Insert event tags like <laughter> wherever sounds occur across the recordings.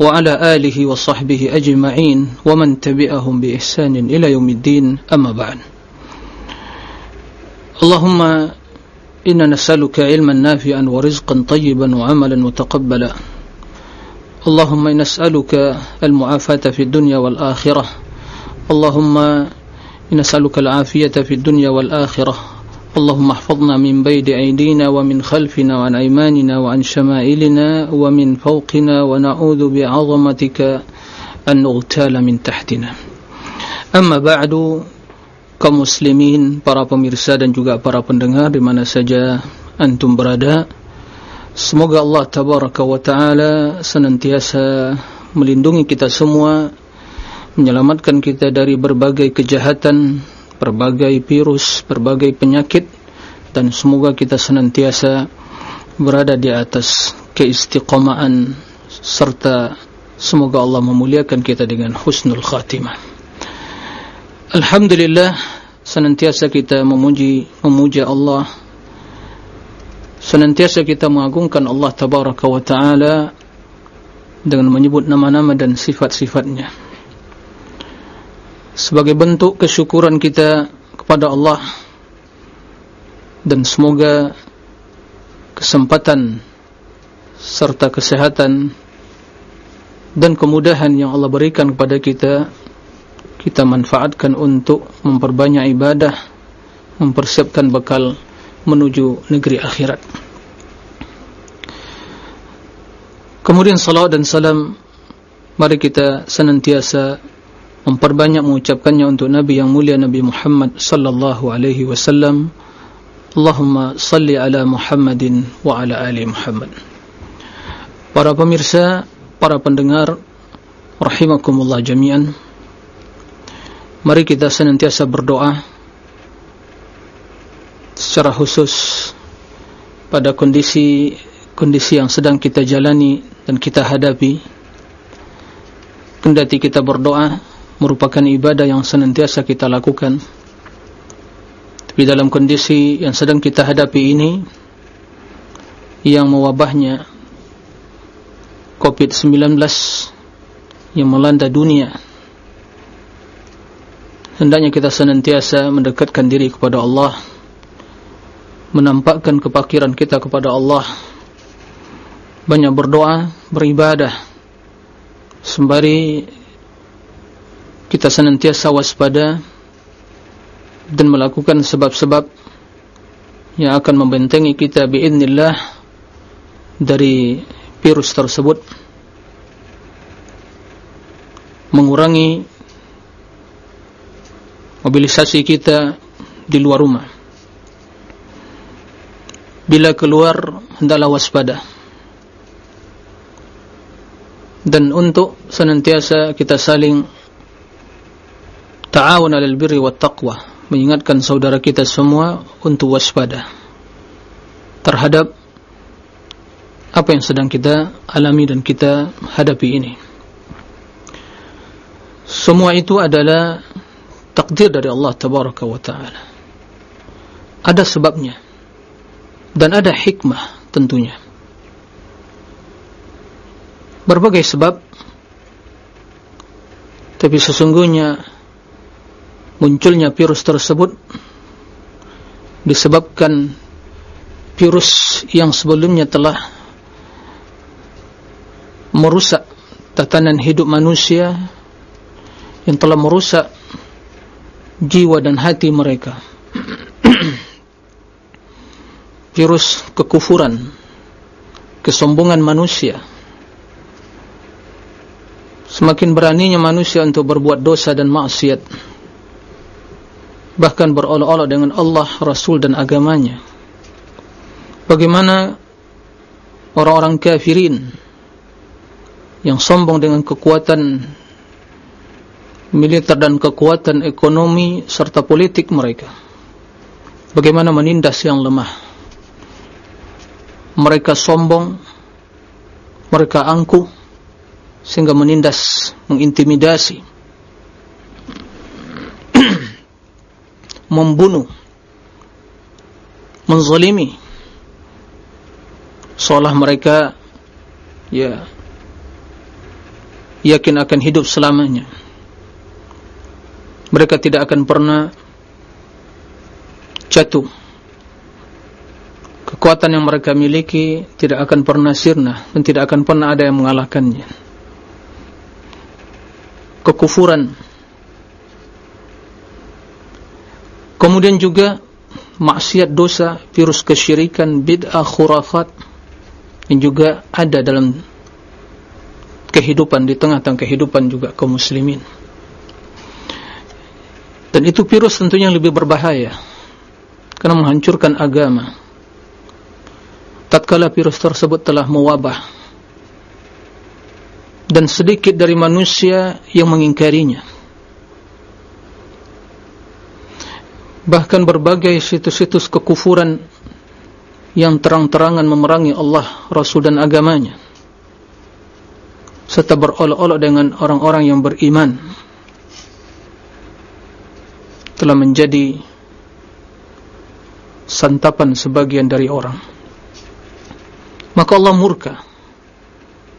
وعلى آله وصحبه أجمعين ومن تبعهم بإحسان إلى يوم الدين أما بعد. اللهم إنا نسألك علما نافعا ورزقا طيبا وعملا متقبلا. اللهم نسألك المعافاة في الدنيا والآخرة. اللهم نسألك العافية في الدنيا والآخرة. اللهم احفظنا من بين أيدينا ومن خلفنا وعن أيماننا وعن شمائلنا ومن فوقنا ونعوذ بعظمتك أن نغتال من تحتنا أما بعد kaum muslimin, para pemirsa dan juga para pendengar di mana saja antum berada. Semoga Allah tabaraka wa taala senantiasa melindungi kita semua, menyelamatkan kita dari berbagai kejahatan, berbagai virus, berbagai penyakit dan semoga kita senantiasa berada di atas keistiqomaan serta semoga Allah memuliakan kita dengan husnul khatimah. Alhamdulillah senantiasa kita memuji memuja Allah senantiasa kita mengagungkan Allah tabaraka wa taala dengan menyebut nama-nama dan sifat-sifatnya sebagai bentuk kesyukuran kita kepada Allah. Dan semoga kesempatan serta kesehatan dan kemudahan yang Allah berikan kepada kita kita manfaatkan untuk memperbanyak ibadah mempersiapkan bekal menuju negeri akhirat. Kemudian salawat dan salam mari kita senantiasa memperbanyak mengucapkannya untuk Nabi yang mulia Nabi Muhammad sallallahu alaihi wasallam. Allahumma salli ala Muhammadin wa ala ali Muhammad. Para pemirsa para pendengar rahimakumullah jami'an. Mari kita senantiasa berdoa secara khusus pada kondisi kondisi yang sedang kita jalani dan kita hadapi. Kendati kita berdoa merupakan ibadah yang senantiasa kita lakukan. Tapi dalam kondisi yang sedang kita hadapi ini yang mewabahnya COVID-19 yang melanda dunia hendaknya kita senantiasa mendekatkan diri kepada Allah menampakkan kepakiran kita kepada Allah banyak berdoa, beribadah sembari kita senantiasa waspada dan melakukan sebab-sebab yang akan membentengi kita biiznillah dari virus tersebut. Mengurangi mobilisasi kita di luar rumah. Bila keluar hendaklah waspada. Dan untuk senantiasa kita saling ta'awun alal birri wat taqwa. Mengingatkan saudara kita semua untuk waspada terhadap apa yang sedang kita alami dan kita hadapi ini. Semua itu adalah takdir dari Allah tabaraka wa taala. Ada sebabnya dan ada hikmah tentunya. Berbagai sebab tapi sesungguhnya munculnya virus tersebut disebabkan virus yang sebelumnya telah merusak tatanan hidup manusia yang telah merusak jiwa dan hati mereka. <clears throat> Virus kekufuran kesombongan manusia. Semakin beraninya manusia untuk berbuat dosa dan maksiat bahkan berolok-olok dengan Allah, Rasul dan agamanya. Bagaimana orang-orang kafirin yang sombong dengan kekuatan militer dan kekuatan ekonomi serta politik mereka? Bagaimana menindas yang lemah? Mereka sombong mereka angkuh sehingga menindas mengintimidasi membunuh menzalimi. Seolah mereka ya yakin akan hidup selamanya. Mereka tidak akan pernah jatuh. Kekuatan yang mereka miliki tidak akan pernah sirna dan tidak akan pernah ada yang mengalahkannya. Kekufuran kemudian juga maksiat dosa virus kesyirikan bid'ah khurafat yang juga ada dalam kehidupan di tengah-tengah kehidupan juga kaum muslimin. Dan itu virus tentunya lebih berbahaya karena menghancurkan agama. Tatkala virus tersebut telah mewabah dan sedikit dari manusia yang mengingkarinya bahkan berbagai situs-situs kekufuran yang terang-terangan memerangi Allah, Rasul dan agamanya. Serta berolok-olok dengan orang-orang yang beriman. Telah menjadi santapan sebagian dari orang. Maka Allah murka.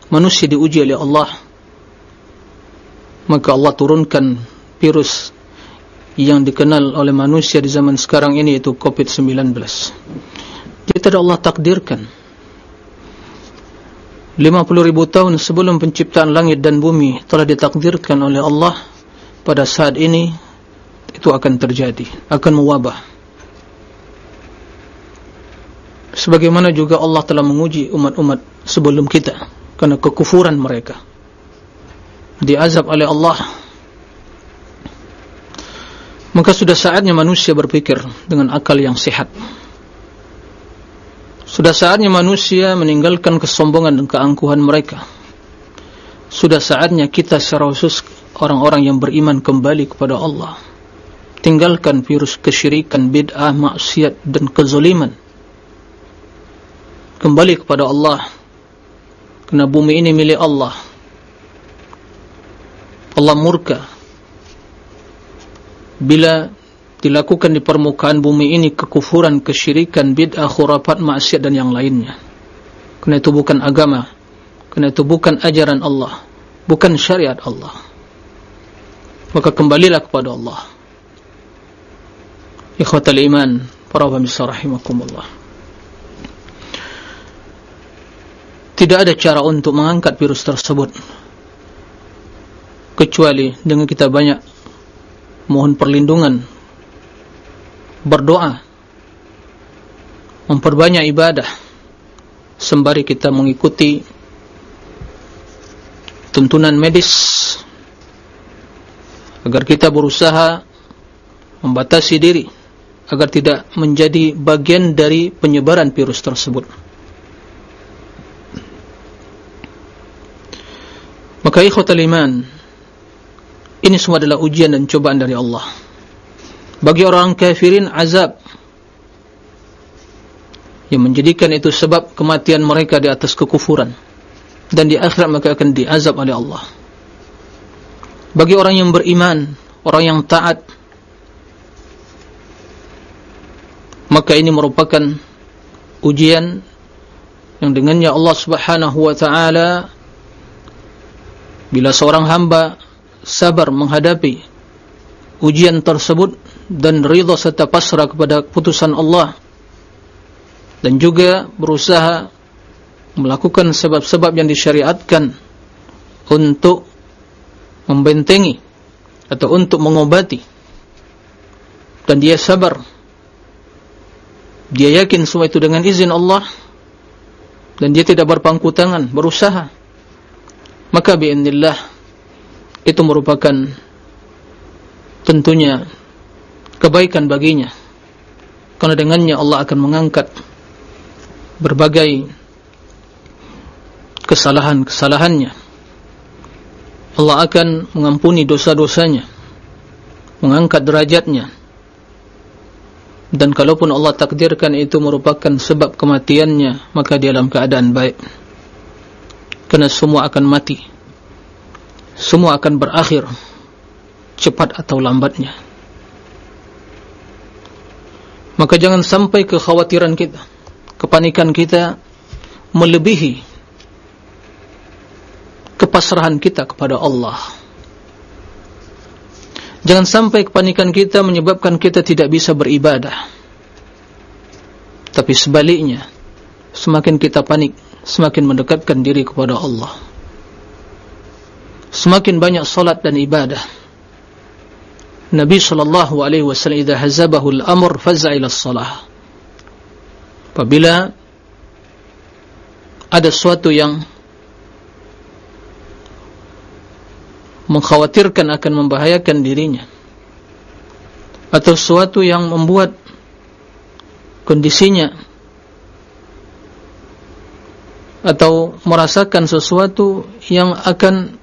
Manusia diuji oleh Allah. Maka Allah turunkan virus yang dikenal oleh manusia di zaman sekarang ini itu COVID-19 dia tidak Allah takdirkan 50 ribu tahun sebelum penciptaan langit dan bumi telah ditakdirkan oleh Allah pada saat ini itu akan terjadi akan mewabah. Sebagaimana juga Allah telah menguji umat-umat sebelum kita karena kekufuran mereka. Diazab oleh Allah maka sudah saatnya manusia berpikir dengan akal yang sehat sudah saatnya manusia meninggalkan kesombongan dan keangkuhan mereka. Sudah saatnya kita secara khusus orang-orang yang beriman kembali kepada Allah. Tinggalkan virus kesyirikan, bid'ah, maksiat dan kezaliman. Kembali kepada Allah. Kerana bumi ini milik Allah. Allah murka. Bila dilakukan di permukaan bumi ini kekufuran, kesyirikan, bid'ah, khurafat, maksiat dan yang lainnya. Kerana itu bukan agama. Kerana itu bukan ajaran Allah. Bukan syariat Allah. Maka kembalilah kepada Allah. Ikhwatal iman, para pemirsa rahimakumullah. Tidak ada cara untuk mengangkat virus tersebut. Kecuali dengan kita banyak mohon perlindungan. Berdoa. Memperbanyak ibadah. Sembari kita mengikuti tuntunan medis. Agar kita berusaha membatasi diri. Agar tidak menjadi bagian dari penyebaran virus tersebut. Maka ikhwatal iman ini semua adalah ujian dan cobaan dari Allah. Bagi orang kafirin azab yang menjadikan itu sebab kematian mereka di atas kekufuran. Dan di akhirat mereka akan diazab oleh Allah. Bagi orang yang beriman orang yang taat maka ini merupakan ujian yang dengannya Allah subhanahu wa ta'ala bila seorang hamba sabar menghadapi ujian tersebut dan ridha serta pasrah kepada keputusan Allah dan juga berusaha melakukan sebab-sebab yang disyariatkan untuk membentengi atau untuk mengobati. Dan dia sabar. Dia yakin semua itu dengan izin Allah dan dia tidak berpangku tangan berusaha. Maka bi'inillah itu merupakan tentunya kebaikan baginya. Karena dengannya Allah akan mengangkat berbagai kesalahan-kesalahannya. Allah akan mengampuni dosa-dosanya mengangkat derajatnya. Dan kalaupun Allah takdirkan itu merupakan sebab kematiannya maka dia dalam keadaan baik. Kerana semua akan mati semua akan berakhir cepat atau lambatnya maka jangan sampai kekhawatiran kita kepanikan kita melebihi kepasrahan kita kepada Allah Jangan sampai kepanikan kita menyebabkan kita tidak bisa beribadah. Tapi sebaliknya, semakin kita panik, semakin mendekatkan diri kepada Allah. Semakin banyak solat dan ibadah. Nabi sallallahu alaihi wasallam idza hazabahu al-amr faz'a ila as-salah. Apabila ada sesuatu yang mengkhawatirkan akan membahayakan dirinya atau sesuatu yang membuat kondisinya atau merasakan sesuatu yang akan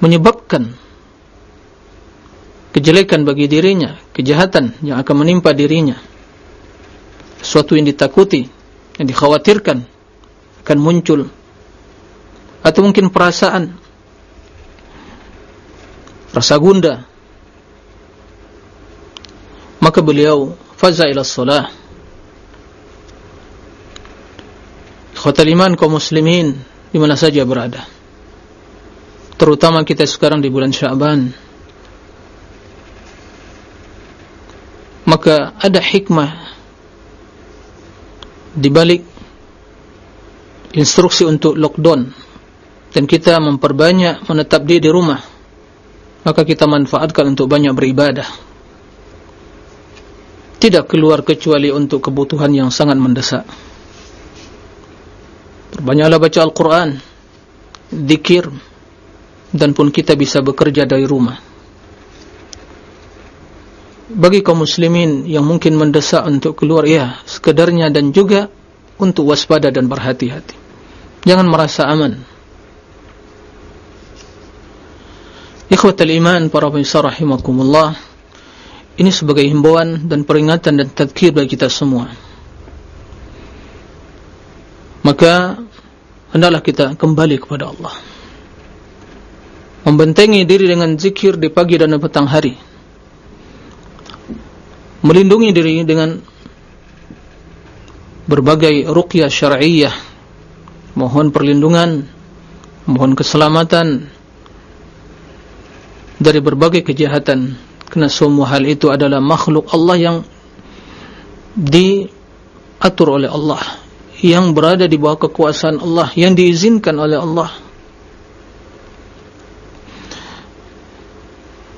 menyebabkan kejelekan bagi dirinya, kejahatan yang akan menimpa dirinya. Sesuatu yang ditakuti yang dikhawatirkan akan muncul. Atau mungkin perasaan rasa gunda. Maka beliau faza ila salah khotel iman kaum muslimin di mana saja berada terutama kita sekarang di bulan Syaban maka ada hikmah di balik instruksi untuk lockdown. Dan kita memperbanyak menetap di di rumah. Maka kita manfaatkan untuk banyak beribadah. Tidak keluar kecuali untuk kebutuhan yang sangat mendesak. Berbanyaklah baca Al-Quran dikir dan pun kita bisa bekerja dari rumah. Bagi kaum muslimin yang mungkin mendesak untuk keluar ya sekedarnya dan juga untuk waspada dan berhati-hati. Jangan merasa aman. Ikhwatal iman para pemirsa rahimakumullah. Ini sebagai himbauan dan peringatan dan tadkir bagi kita semua. Maka Hendaklah kita kembali kepada Allah Membentengi diri dengan zikir di pagi dan petang hari. Melindungi diri dengan Berbagai ruqyah syar'iyah Mohon perlindungan Mohon keselamatan dari berbagai kejahatan. Kerana semua hal itu adalah makhluk Allah yang diatur oleh Allah yang berada di bawah kekuasaan Allah yang diizinkan oleh Allah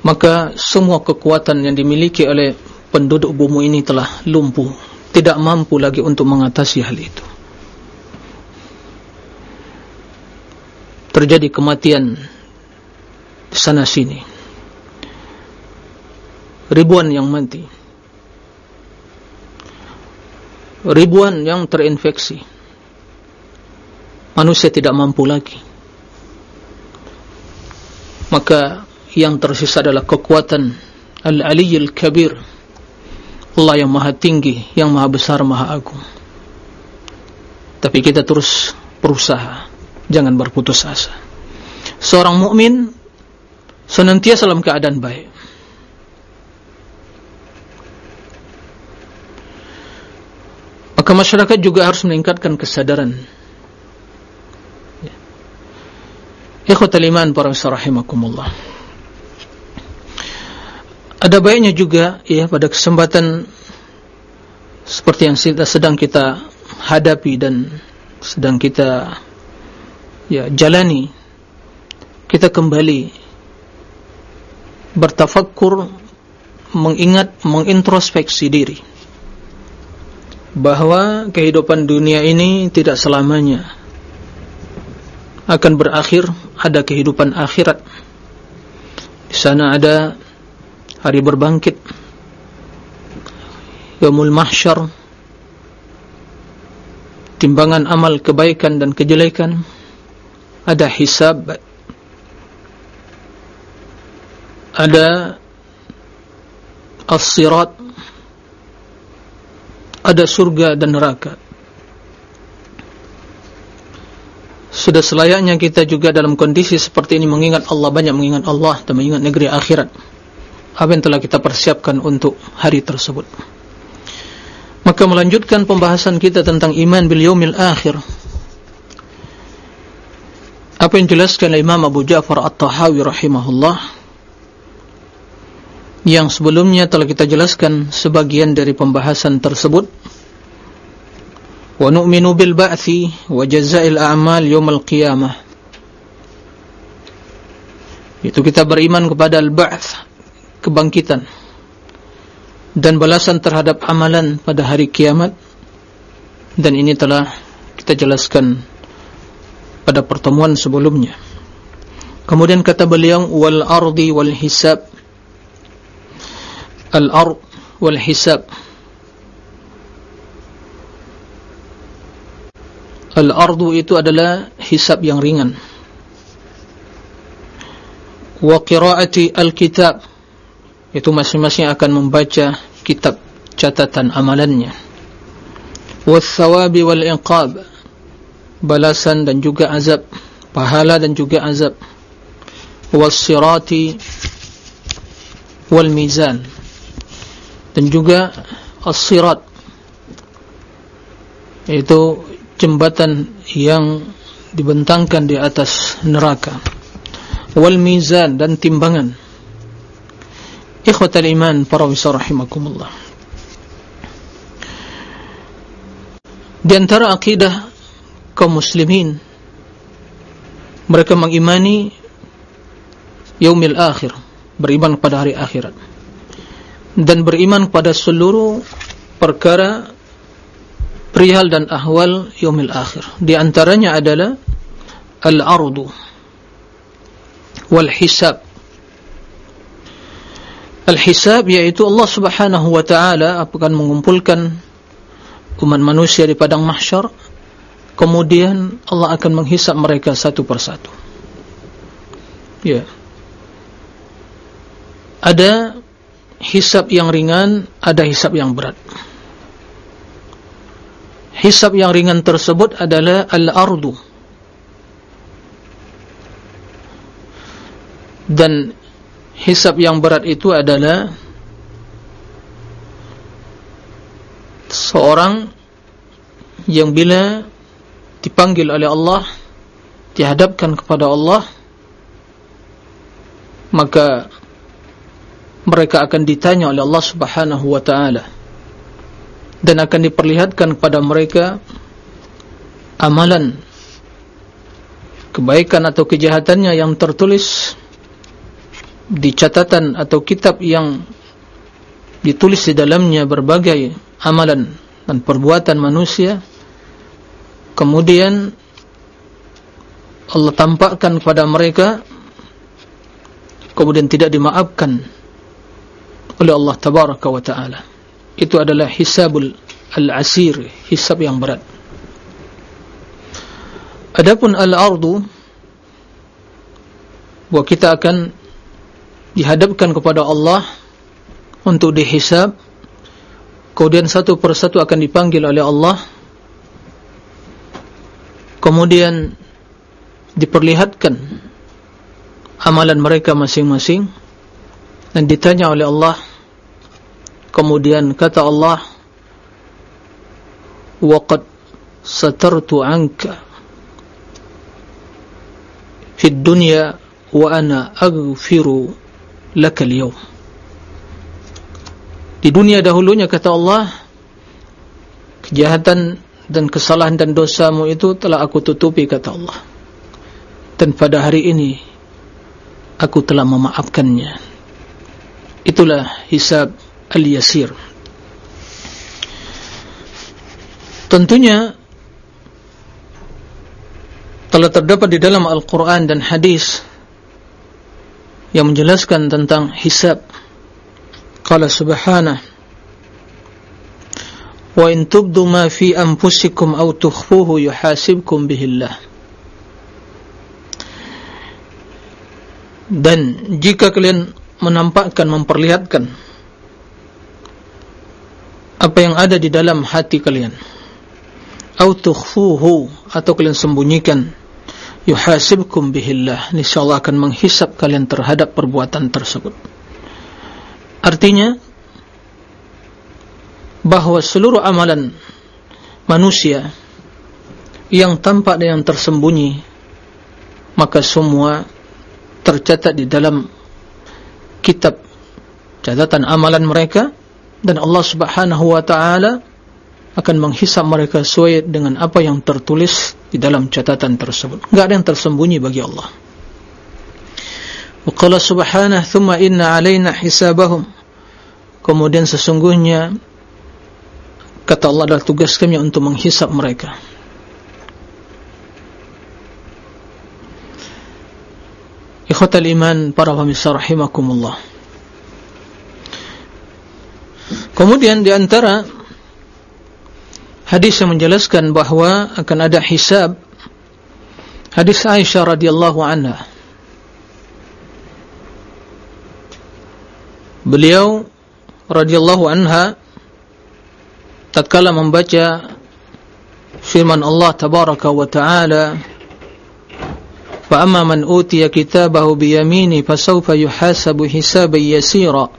maka semua kekuatan yang dimiliki oleh penduduk bumi ini telah lumpuh. Tidak mampu lagi untuk mengatasi hal itu. Terjadi kematian di sana sini. Ribuan yang mati. Ribuan yang terinfeksi. Manusia tidak mampu lagi. Maka yang tersisa adalah kekuatan Al-Aliyil Kabir. Allah yang maha tinggi yang maha besar, maha agung. Tapi kita terus berusaha. Jangan berputus asa. Seorang mukmin senantiasa dalam keadaan baik. Maka masyarakat juga harus meningkatkan kesadaran. Ikhwatal iman para rahimakumullah. Ada baiknya juga ya pada kesempatan seperti yang sedang kita hadapi dan sedang kita ya jalani kita kembali bertafakkur mengingat mengintrospeksi diri bahawa kehidupan dunia ini tidak selamanya akan berakhir ada kehidupan akhirat. Di sana ada hari berbangkit. Yaumul mahsyar. Timbangan amal kebaikan dan kejelekan. Ada hisab. Ada as-sirat. Ada surga dan neraka. Sudah selayaknya kita juga dalam kondisi seperti ini mengingat Allah banyak mengingat Allah dan mengingat negeri akhirat apa yang telah kita persiapkan untuk hari tersebut. Maka melanjutkan pembahasan kita tentang iman bil yaumil akhir. Apa yang jelaskan Imam Abu Ja'far At-Tahawi rahimahullah yang sebelumnya telah kita jelaskan sebagian dari pembahasan tersebut. Wa nu'minu bil ba'thi wa jazail a'mal yawmal qiyamah. Itu kita beriman kepada al-ba'th kebangkitan dan balasan terhadap amalan pada hari kiamat. Dan ini telah kita jelaskan pada pertemuan sebelumnya. Kemudian kata beliau wal ardi wal hisab. Al ard wal hisab. Al-ardu itu adalah hisab yang ringan. Wa qira'ati al-kitab itu masing-masing akan membaca kitab catatan amalannya. Wa thawabi wal iqab balasan dan juga azab, pahala dan juga azab. Wa sirati wal mizan dan juga as-sirat itu jembatan yang dibentangkan di atas neraka wal mizan dan timbangan ikhwatal iman para wisar rahimakumullah. Di antara akidah kaum muslimin mereka mengimani yaumil akhir beriman pada hari akhirat dan beriman pada seluruh perkara perihal dan ahwal yaumil akhir. Di antaranya adalah al-ardu wal hisab al-hisab yaitu Allah Subhanahu wa taala akan mengumpulkan umat manusia di padang mahsyar. Kemudian Allah akan menghisap mereka satu persatu. Ya. Ada hisab yang ringan ada hisab yang berat. Hisab yang ringan tersebut adalah al-ardu. Dan hisab yang berat itu adalah seorang yang bila dipanggil oleh Allah dihadapkan kepada Allah maka mereka akan ditanya oleh Allah subhanahu wa ta'ala dan akan diperlihatkan kepada mereka amalan kebaikan atau kejahatannya yang tertulis di catatan atau kitab yang ditulis di dalamnya berbagai amalan dan perbuatan manusia kemudian Allah tampakkan kepada mereka kemudian tidak dimaafkan oleh Allah tabaraka wa taala. Itu adalah hisabul al-asir hisab yang berat. Adapun al-ardu bahwa kita akan dihadapkan kepada Allah untuk dihisab kemudian satu persatu akan dipanggil oleh Allah kemudian diperlihatkan amalan mereka masing-masing dan ditanya oleh Allah kemudian kata Allah waqad satartu anka fi dunya wa ana aghfiru laka al-yawm di dunia dahulunya kata Allah kejahatan dan kesalahan dan dosamu itu telah aku tutupi kata Allah. Dan pada hari ini aku telah memaafkannya. Itulah hisab al-yasir. Tentunya telah terdapat di dalam Al-Quran dan hadis yang menjelaskan tentang hisab. Qala subhanah wa in tubdu ma fi anfusikum aw tukhfuhu yuhasibkum bihillah dan jika kalian menampakkan memperlihatkan apa yang ada di dalam hati kalian atau tukhfuhu atau kalian sembunyikan yuhasibkum bihillah. Insyaallah akan menghisap kalian terhadap perbuatan tersebut. Artinya bahawa seluruh amalan manusia yang tampak dan yang tersembunyi maka semua tercatat di dalam kitab catatan amalan mereka dan Allah subhanahu wa ta'ala akan menghisap mereka sesuai dengan apa yang tertulis di dalam catatan tersebut. Tidak ada yang tersembunyi bagi Allah. Qala subhanahu thumma inna alayna hisabahum. Kemudian sesungguhnya kata Allah adalah tugas kami untuk menghisap mereka. Ikhwatal iman para pemirsa rahimakumullah. Kemudian di antara hadis yang menjelaskan bahawa akan ada hisab. Hadis Aisyah radhiyallahu anha. Beliau radhiyallahu anha tatkala membaca firman Allah tabaraka wa taala fa amma man utiya kitabahu bi yamini fasawfa yuhasabu hisaban yasira.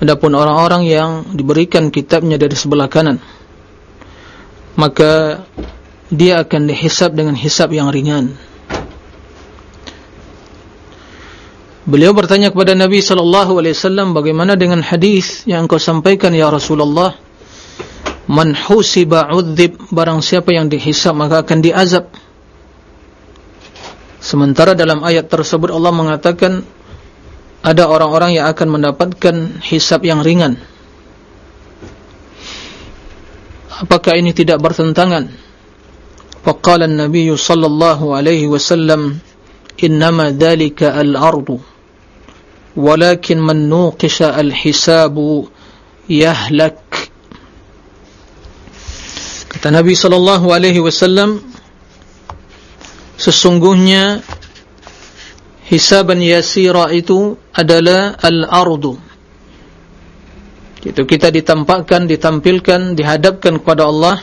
Adapun orang-orang yang diberikan kitabnya dari sebelah kanan Maka Dia akan dihisap dengan hisap yang ringan. Beliau bertanya kepada Nabi SAW Bagaimana dengan hadis yang engkau sampaikan Ya Rasulullah? Man husiba udzib Barang siapa yang dihisap maka akan diazab. Sementara dalam ayat tersebut Allah mengatakan ada orang-orang yang akan mendapatkan hisab yang ringan apakah ini tidak bertentangan? Faqala an-nabiy sallallahu alaihi wasallam innama dhalika al-ardu walakin man nuqisha al-hisabu yahlak. Kata nabi sallallahu alaihi wasallam sesungguhnya hisaban yasira itu adalah al-ardu itu kita ditampakkan, ditampilkan, dihadapkan kepada Allah.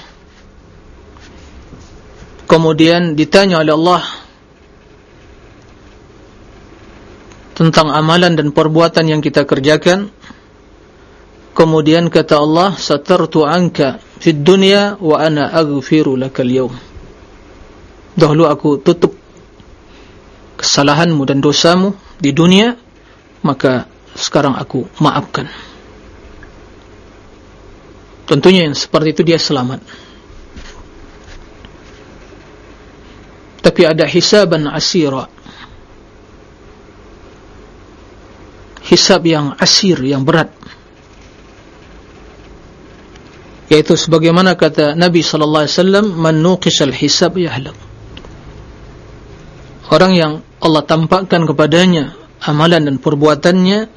Kemudian ditanya oleh Allah tentang amalan dan perbuatan yang kita kerjakan. Kemudian kata Allah satartu anka fid dunya wa ana aghfiru lakal yawm. Dahulu aku tutup kesalahanmu dan dosamu di dunia maka sekarang aku maafkan tentunya yang seperti itu dia selamat. Tapi ada hisaban asira. Hisab yang asir yang berat. Yaitu sebagaimana kata Nabi sallallahu alaihi wasallam man nuqisal hisab yahlak orang yang Allah tampakkan kepadanya amalan dan perbuatannya,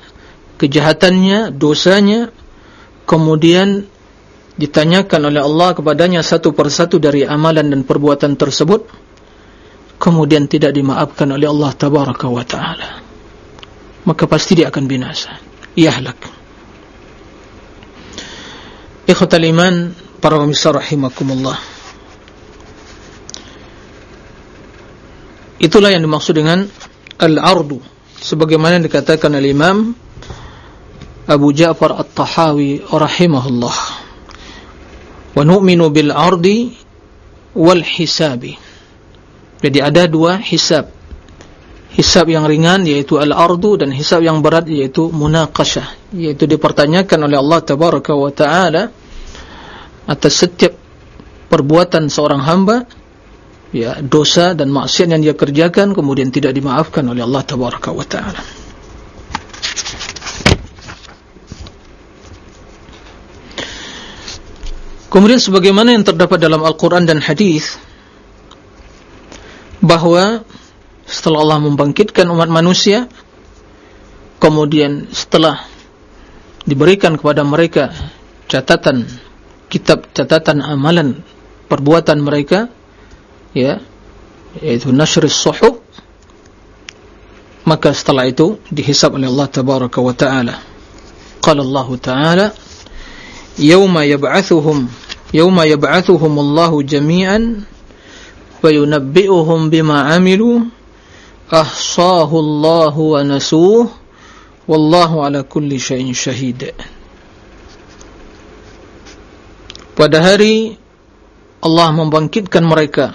kejahatannya, dosanya, kemudian ditanyakan oleh Allah kepadanya satu persatu dari amalan dan perbuatan tersebut, kemudian tidak dimaafkan oleh Allah Tabaraka wa Ta'ala. Maka pasti dia akan binasa. Yahlak. Ikhwatal iman, para pemirsa rahimakumullah. itulah yang dimaksud dengan al-ardu sebagaimana dikatakan oleh Imam Abu Ja'far At-Tahawi rahimahullah wa nu'minu bil ardi wal hisabi. Jadi ada dua hisab. Hisab yang ringan yaitu al-ardu dan hisab yang berat yaitu munaqashah yaitu dipertanyakan oleh Allah tabaraka wa taala atas setiap perbuatan seorang hamba ya dosa dan maksiat yang dia kerjakan kemudian tidak dimaafkan oleh Allah tabaraka wa taala kemudian sebagaimana yang terdapat dalam Al-Qur'an dan hadis bahwa setelah Allah membangkitkan umat manusia kemudian setelah diberikan kepada mereka catatan kitab catatan amalan perbuatan mereka ya yaitu nashr as-suhuf maka setelah itu dihisab oleh Allah taala. Qala Allah taala yawma yab'athuhum yawma yab'athuhum Allah jami'an wa yunabbi'uhum bima 'amilu ahsahu Allah wa nasuh wallahu ala kulli syai'in syahid pada hari Allah membangkitkan mereka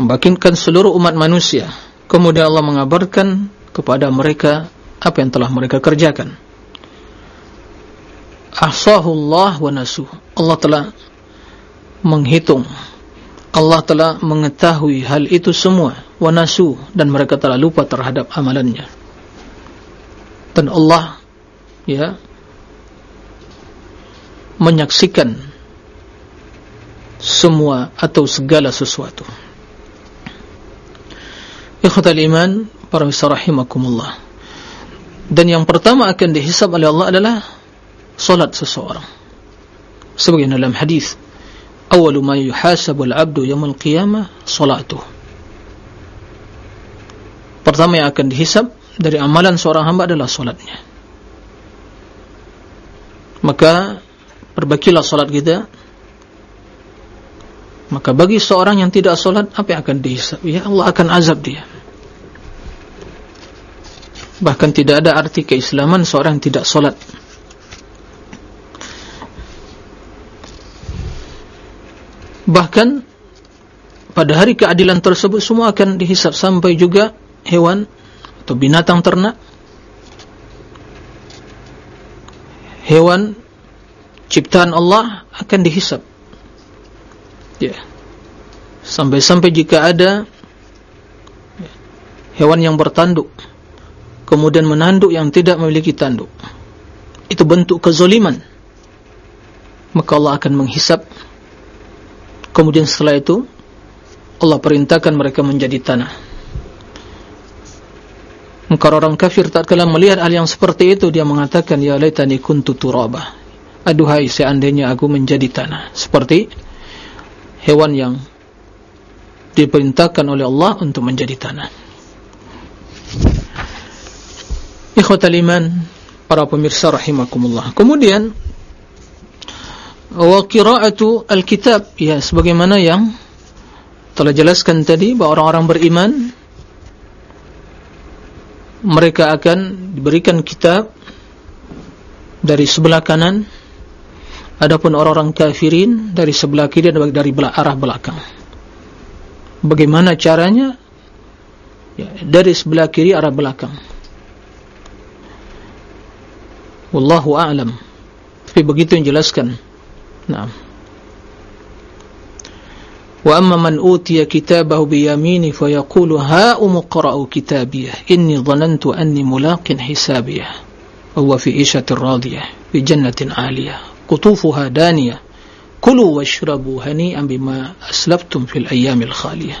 membangkitkan seluruh umat manusia Kemudian Allah mengabarkan kepada mereka apa yang telah mereka kerjakan. Ahsahullah wa nasuh. Allah telah menghitung. Allah telah mengetahui hal itu semua. Wa nasuh. Dan mereka telah lupa terhadap amalannya. Dan Allah ya menyaksikan semua atau segala sesuatu. Ikhwatal iman para rahimakumullah. Dan yang pertama akan dihisab oleh Allah adalah salat seseorang. Sebagai dalam hadis, "Awwalu ma yuhasabu al-'abdu yaumil qiyamah salatuh." Pertama yang akan dihisab dari amalan seorang hamba adalah salatnya. Maka perbaikilah salat kita. Maka bagi seorang yang tidak salat apa yang akan dihisab? Ya Allah akan azab dia. Bahkan tidak ada arti keislaman seorang yang tidak solat. Bahkan pada hari keadilan tersebut semua akan dihisap sampai juga hewan atau binatang ternak. Hewan ciptaan Allah akan dihisap. Ya. Sampai-sampai jika ada hewan yang bertanduk kemudian menanduk yang tidak memiliki tanduk itu bentuk kezoliman maka Allah akan menghisap kemudian setelah itu Allah perintahkan mereka menjadi tanah. Maka orang kafir tak kala melihat hal yang seperti itu dia mengatakan ya laitani kuntu turaba. Aduhai seandainya aku menjadi tanah. Seperti hewan yang diperintahkan oleh Allah untuk menjadi tanah. Ikhwatal iman para pemirsa rahimakumullah. Kemudian wa qira'atu al-kitab. Ya sebagaimana yang telah jelaskan tadi bahwa orang-orang beriman mereka akan diberikan kitab dari sebelah kanan. Adapun orang-orang kafirin dari sebelah kiri dan dari arah belakang. Bagaimana caranya? Ya, dari sebelah kiri arah belakang. Wallahu a'lam. Tapi begitu yang jelaskan. Naam. Wa amma man utiya kitabahu bi yamini fa yaqulu ha umqra'u kitabiyah inni dhanantu anni mulaqin hisabiyah. Huwa fi 'ishatin radiyah fi jannatin 'aliyah qutufuha daniyah. Kulu washrabu hani'an bima aslaftum fil ayyamil khaliyah.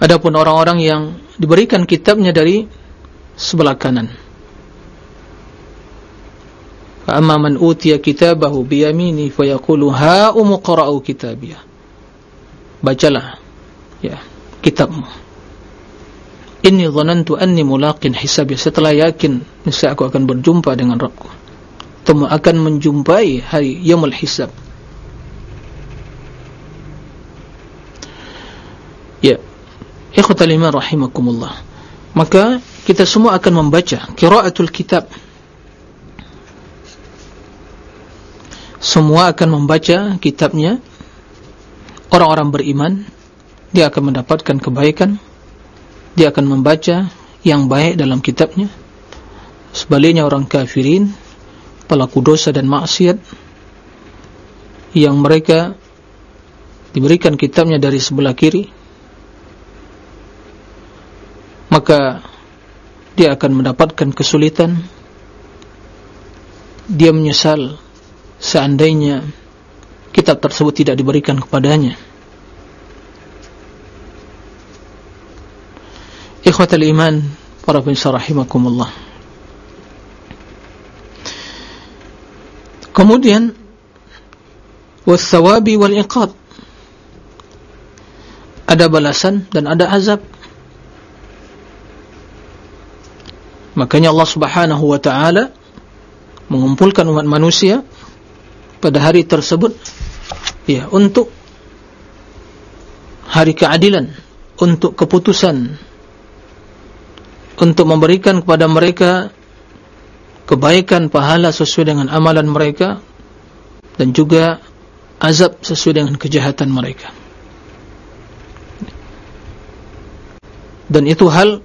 Adapun orang-orang yang diberikan kitabnya dari sebelah kanan فأما من أوتي كتابه بيمينه فيقول ها أمقرأ كتابيا bacalah ya kitabmu inni dhanantu anni mulaqin hisabi setelah yakin niscaya aku akan berjumpa dengan Rabbku temu akan menjumpai hari yaumul hisab ya ikhwatal iman rahimakumullah maka kita semua akan membaca qiraatul kitab Semua akan membaca kitabnya. Orang-orang beriman dia akan mendapatkan kebaikan. Dia akan membaca yang baik dalam kitabnya. Sebaliknya orang kafirin pelaku dosa dan maksiat yang mereka diberikan kitabnya dari sebelah kiri maka dia akan mendapatkan kesulitan. Dia menyesal seandainya kitab tersebut tidak diberikan kepadanya. Ikhwatal iman para pemirsa rahimakumullah. Kemudian wasawabi wal iqab ada balasan dan ada azab. Makanya Allah subhanahu wa ta'ala mengumpulkan umat manusia pada hari tersebut ya untuk hari keadilan untuk keputusan untuk memberikan kepada mereka kebaikan pahala sesuai dengan amalan mereka dan juga azab sesuai dengan kejahatan mereka. Dan itu hal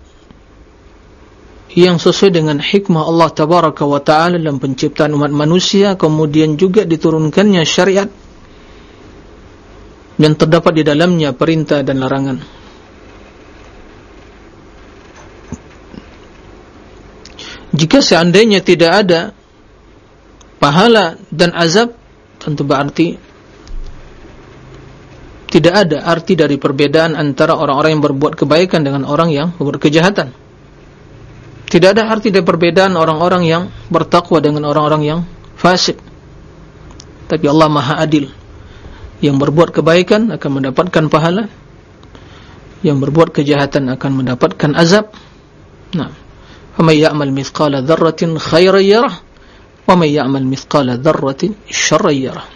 yang sesuai dengan hikmah Allah tabaraka wa ta'ala dalam penciptaan umat manusia kemudian juga diturunkannya syariat yang terdapat di dalamnya perintah dan larangan. Jika seandainya tidak ada pahala dan azab tentu berarti tidak ada arti dari perbedaan antara orang-orang yang berbuat kebaikan dengan orang yang berbuat kejahatan tidak ada arti dan perbedaan orang-orang yang bertakwa dengan orang-orang yang fasik. Tapi Allah Maha Adil. Yang berbuat kebaikan akan mendapatkan pahala. Yang berbuat kejahatan akan mendapatkan azab. Nah, "Faman ya'mal mithqala dzarratin khairan yarah, wa man ya'mal mithqala dzarratin syarran yarah."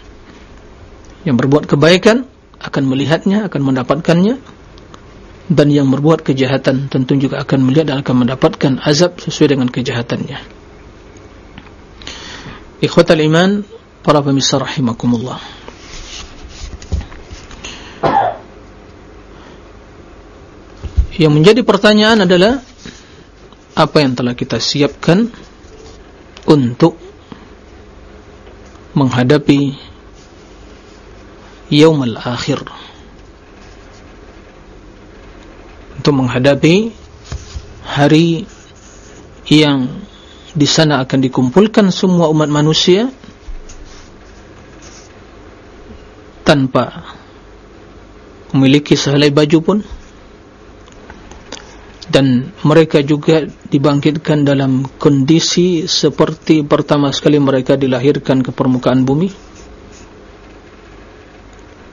Yang berbuat kebaikan akan melihatnya, akan mendapatkannya dan yang berbuat kejahatan tentu juga akan melihat dan akan mendapatkan azab sesuai dengan kejahatannya. Ikhwatal iman para pemirsa rahimakumullah. Yang menjadi pertanyaan adalah apa yang telah kita siapkan untuk menghadapi yaumul akhir untuk menghadapi hari yang di sana akan dikumpulkan semua umat manusia tanpa memiliki sehelai baju pun. Dan mereka juga dibangkitkan dalam kondisi seperti pertama sekali mereka dilahirkan ke permukaan bumi.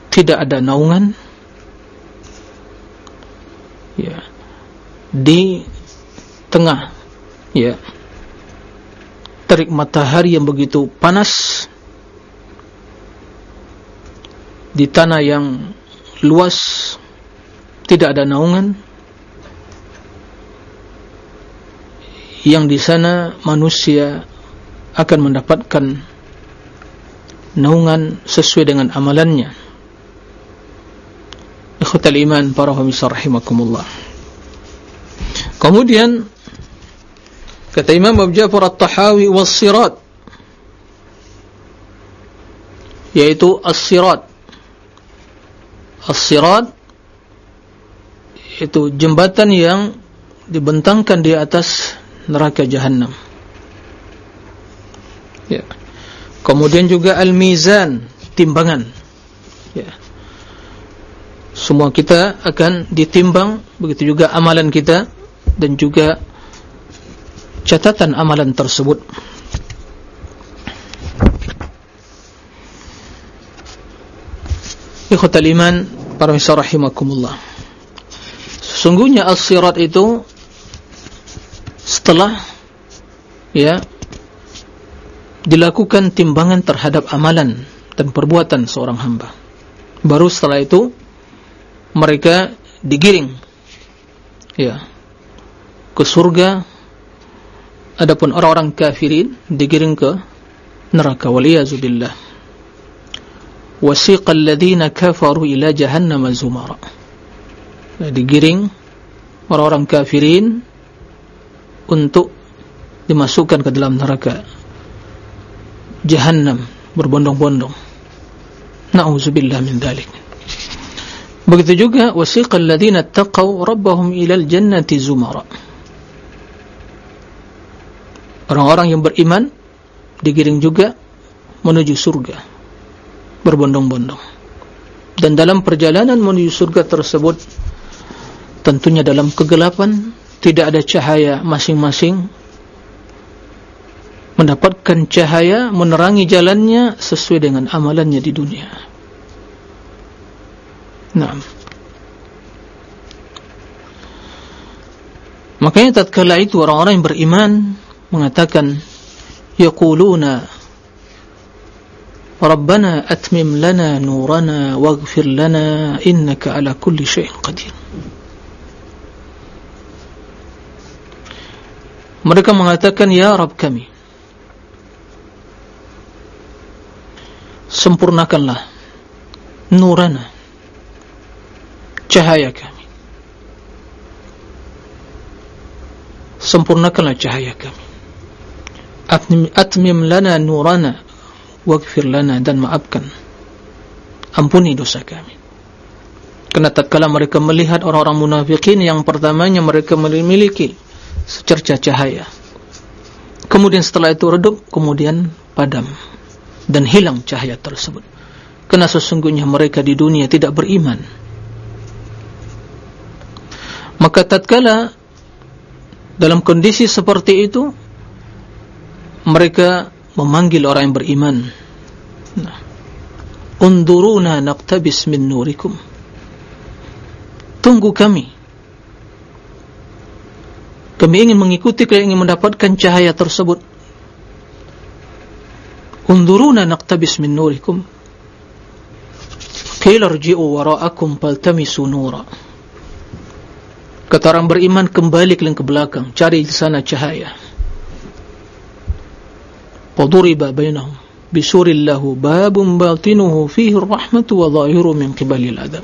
Tidak ada naungan ya. Di tengah ya. Terik matahari yang begitu panas. Di tanah yang luas tidak ada naungan. Yang di sana manusia akan mendapatkan naungan sesuai dengan amalannya Ikhwatal iman para pemirsa rahimakumullah. Kemudian kata Imam Abu Ja'far At-Tahawi was-sirat yaitu as-sirat. As-sirat itu jembatan yang dibentangkan di atas neraka jahanam. Ya. Kemudian juga al-mizan, timbangan. Ya semua kita akan ditimbang begitu juga amalan kita dan juga catatan amalan tersebut. Ikhwatal iman para misal rahimakumullah. Sesungguhnya as-sirat itu setelah ya dilakukan timbangan terhadap amalan dan perbuatan seorang hamba. Baru setelah itu mereka digiring. Ya. Ke surga. Adapun orang-orang kafirin digiring ke neraka. Waliyazubillah wasiqal ladina kafaru ila jahannam zumara. Ya, digiring orang-orang kafirin untuk dimasukkan ke dalam neraka. Jahannam berbondong-bondong. Na'udzubillah min dhalik Begitu juga wasiqal ladzina taqaw rabbahum ilal jannati zumara. Orang-orang yang beriman digiring juga menuju surga berbondong-bondong. Dan dalam perjalanan menuju surga tersebut tentunya dalam kegelapan tidak ada cahaya masing-masing mendapatkan cahaya menerangi jalannya sesuai dengan amalannya di dunia. Naam. Makanya tatkala itu orang-orang yang beriman mengatakan yaquluna Rabbana atmim lana nurana waghfir lana innaka ala kulli syai'in qadir. Mereka mengatakan ya Rabb kami sempurnakanlah nurana cahaya kami. Sempurnakanlah cahaya kami. Atmim, lana nurana waghfir lana dan maafkan. Ampuni dosa kami. Kerana tatkala mereka melihat orang-orang munafikin yang pertamanya mereka memiliki secerca cahaya. Kemudian setelah itu redup kemudian padam. Dan hilang cahaya tersebut. Kerana sesungguhnya mereka di dunia tidak beriman maka tatkala dalam kondisi seperti itu mereka memanggil orang yang beriman. Nah. unduruna naqtabis min nurikum. Tunggu kami. Kami ingin mengikuti kalian ingin mendapatkan cahaya tersebut. Unduruna naqtabis min nurikum. Qila rji'u wara'akum faltamisu nura Kata orang beriman kembali ke belakang, cari di sana cahaya. Paduriba bainahum. Bisurillahu babun batinuhu fihi ar-rahmatu wa zahiru min qibali al-adab.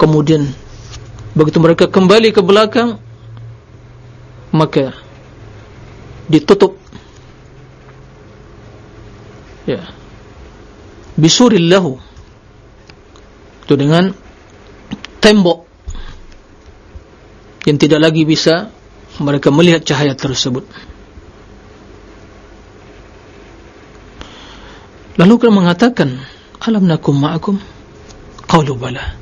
Kemudian begitu mereka kembali ke belakang maka ditutup. Ya. Bisurillahu. Itu dengan tembok yang tidak lagi bisa mereka melihat cahaya tersebut Lalu kalian mengatakan, Alam nakum ma'akum? Qalu bala.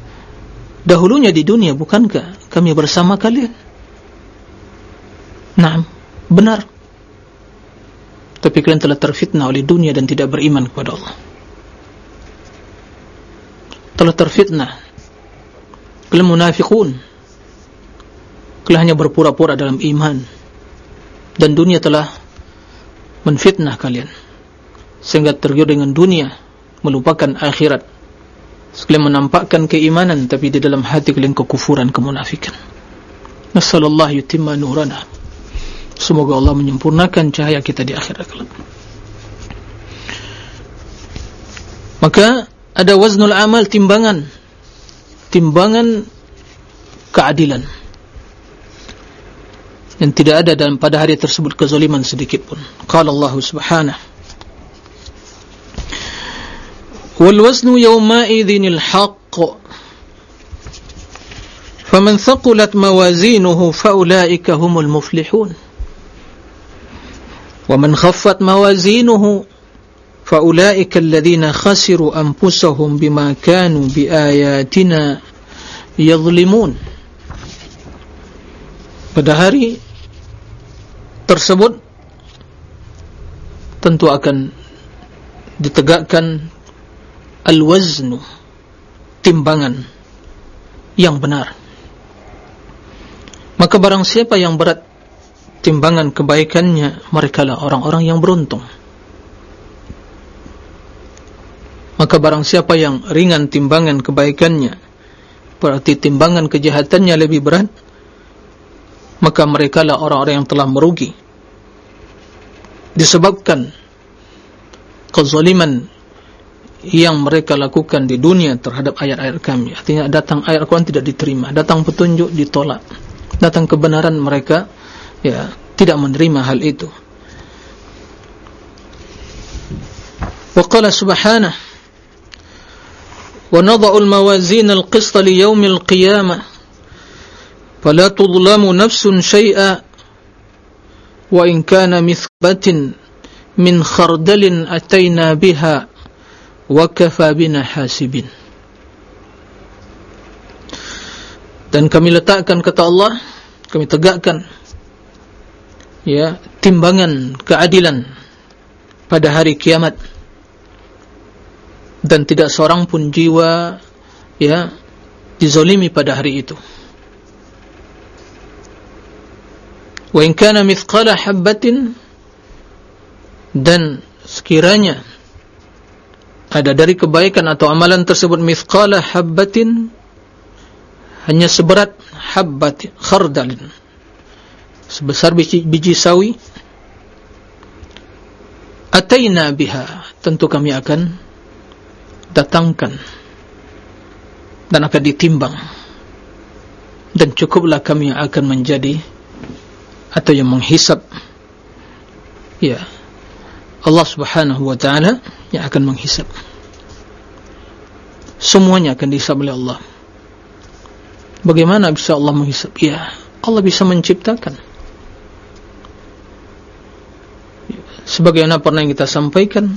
Dahulunya di dunia, bukankah kami bersama kalian? Naam, benar. Tapi kalian telah terfitnah oleh dunia dan tidak beriman kepada Allah. Telah terfitnah. Kalian munafikun. Kalian hanya berpura-pura dalam iman. Dan dunia telah menfitnah kalian. Sehingga tergiur dengan dunia melupakan akhirat. Sekalian menampakkan keimanan tapi di dalam hati kalian kekufuran kemunafikan. Nasallallahu yutimma nurana. Semoga Allah menyempurnakan cahaya kita di akhirat kelak. Maka ada waznul amal timbangan. Timbangan keadilan yang tidak ada dalam pada hari tersebut kezaliman sedikit pun. Qala Allah subhanahu. والوزن يومئذ الحق فمن ثقلت موازينه فأولئك هم المفلحون ومن خفت موازينه فأولئك الذين خسروا أنفسهم بما كانوا بآياتنا يظلمون pada hari tersebut tentu akan ditegakkan al-waznu timbangan yang benar. Maka barang siapa yang berat timbangan kebaikannya mereka lah orang-orang yang beruntung. Maka barang siapa yang ringan timbangan kebaikannya berarti timbangan kejahatannya lebih berat maka mereka lah orang-orang yang telah merugi. Disebabkan kezaliman yang mereka lakukan di dunia terhadap ayat-ayat kami. Artinya datang ayat Al-Quran tidak diterima datang petunjuk ditolak. Datang kebenaran mereka ya tidak menerima hal itu. Wa qala subhanah wa nada'u al-mawazin al-qist li yawm al-qiyamah fala tudlamu nafsun shay'a wa in kana mithbatin min khardalin atayna biha wakafa bina hasibin dan kami letakkan kata Allah kami tegakkan ya timbangan keadilan pada hari kiamat. Dan tidak seorang pun jiwa ya dizolimi pada hari itu wa in kana mithqala habatin dan sekiranya ada dari kebaikan atau amalan tersebut mithqala habatin hanya seberat habbat khardalin sebesar biji, biji sawi ataina biha tentu kami akan datangkan dan akan ditimbang. Dan cukuplah kami yang akan menjadi atau yang menghisap ya. Allah subhanahu wa ta'ala yang akan menghisap semuanya akan dihisap oleh Allah. Bagaimana bisa Allah menghisap ya. Allah bisa menciptakan. Sebagaimana pernah yang kita sampaikan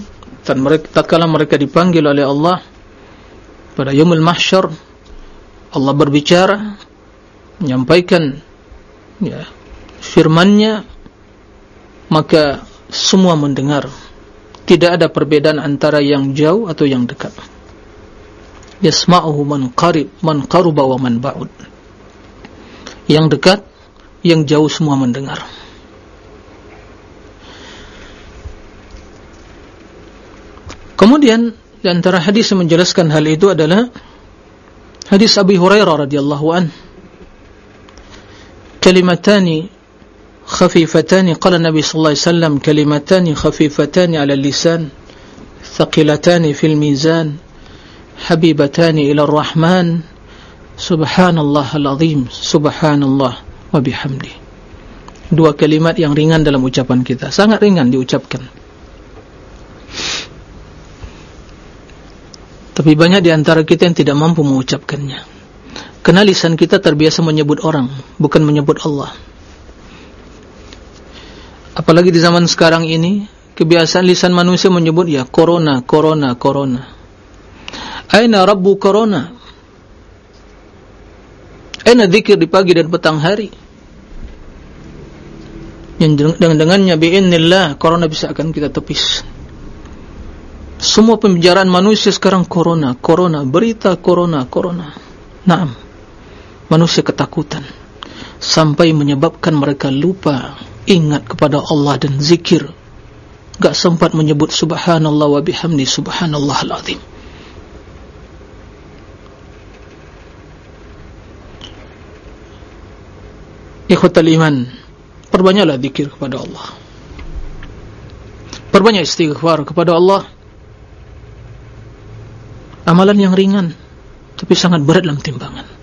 dan mereka tatkala mereka dipanggil oleh Allah pada yaumul mahsyar Allah berbicara menyampaikan ya firman-Nya maka semua mendengar. Tidak ada perbedaan antara yang jauh atau yang dekat. Yasma'uhu man qarib man qaruba wa man ba'ud. Yang dekat yang jauh semua mendengar. Kemudian di antara hadis yang menjelaskan hal itu adalah hadis Abi Hurairah radhiyallahu an. Kalimatani khafifatani qala Nabi sallallahu alaihi wasallam kalimatani khafifatani 'ala al-lisan thaqilatani fil mizan habibatani ila ar-rahman subhanallah al-azim subhanallah wa bihamdi dua kalimat yang ringan dalam ucapan kita sangat ringan diucapkan Tapi banyak di antara kita yang tidak mampu mengucapkannya. Karena lisan kita terbiasa menyebut orang, bukan menyebut Allah. Apalagi di zaman sekarang ini, kebiasaan lisan manusia menyebut ya corona, corona, corona. Aina rabbu corona? Aina zikir di pagi dan petang hari? Yang dengan dengannya biiznillah corona bisa akan kita tepis. Semua pembicaraan manusia sekarang corona, corona, berita corona, corona. Naam. Manusia ketakutan sampai menyebabkan mereka lupa ingat kepada Allah dan zikir. Gak sempat menyebut subhanallah wa bihamdi subhanallah al-azim. Ikhwatal iman, perbanyaklah zikir kepada Allah. Perbanyak istighfar kepada Allah amalan yang ringan tapi sangat berat dalam timbangan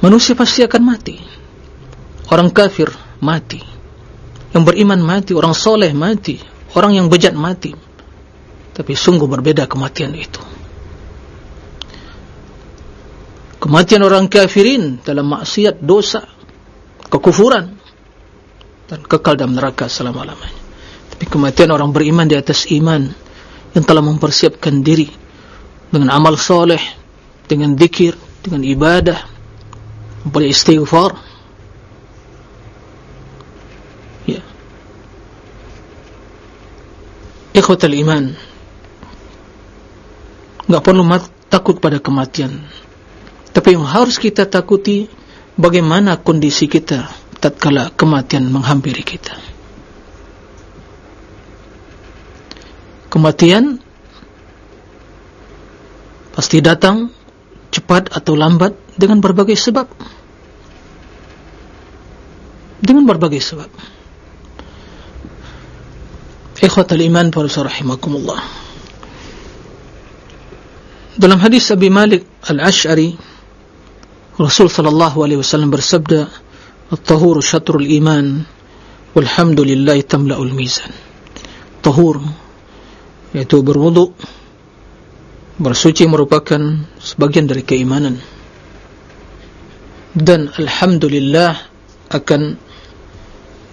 manusia pasti akan mati. Orang kafir mati. Yang beriman mati, orang soleh mati orang yang bejat mati. Tapi sungguh berbeda kematian itu. Kematian orang kafirin dalam maksiat, dosa kekufuran dan kekal dalam neraka selama-lamanya. Tapi kematian orang beriman di atas iman yang telah mempersiapkan diri dengan amal soleh, dengan zikir, dengan ibadah, mempunyai istighfar. Ya. Ikhwatal iman. Enggak perlu takut pada kematian. Tapi yang harus kita takuti bagaimana kondisi kita tatkala kematian menghampiri kita. kematian pasti datang cepat atau lambat dengan berbagai sebab. Dengan berbagai sebab. Ikhwatal iman para rahimakumullah. Dalam hadis Abi Malik Al-Ash'ari Rasul sallallahu alaihi wasallam bersabda at-tahuru syatrul iman walhamdulillahi tamla'ul mizan. Tahur yaitu berwudu bersuci merupakan sebagian dari keimanan. Dan alhamdulillah akan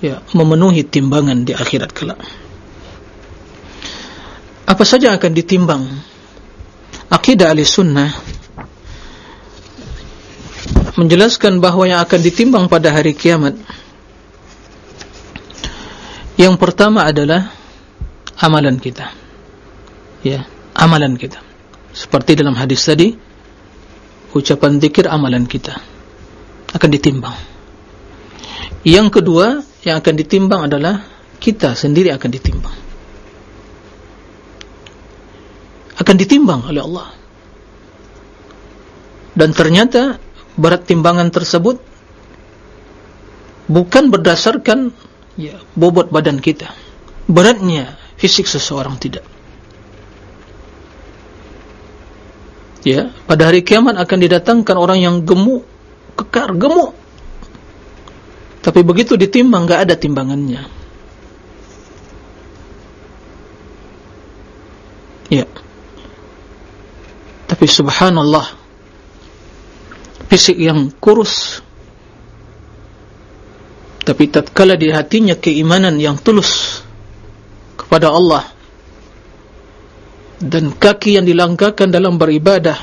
ya memenuhi timbangan di akhirat kelak. Apa saja akan ditimbang? Akidah ahli sunnah menjelaskan bahawa yang akan ditimbang pada hari kiamat yang pertama adalah amalan kita. Ya amalan kita seperti dalam hadis tadi ucapan zikir amalan kita akan ditimbang. Yang kedua yang akan ditimbang adalah kita sendiri akan ditimbang. Akan ditimbang oleh Allah. Dan ternyata berat timbangan tersebut bukan berdasarkan ya, bobot badan kita. Beratnya fisik seseorang tidak ya pada hari kiamat akan didatangkan orang yang gemuk kekar gemuk. Tapi begitu ditimbang enggak ada timbangannya. Ya. Tapi subhanallah fisik yang kurus. Tapi tatkala di hatinya keimanan yang tulus kepada Allah dan kaki yang dilangkahkan dalam beribadah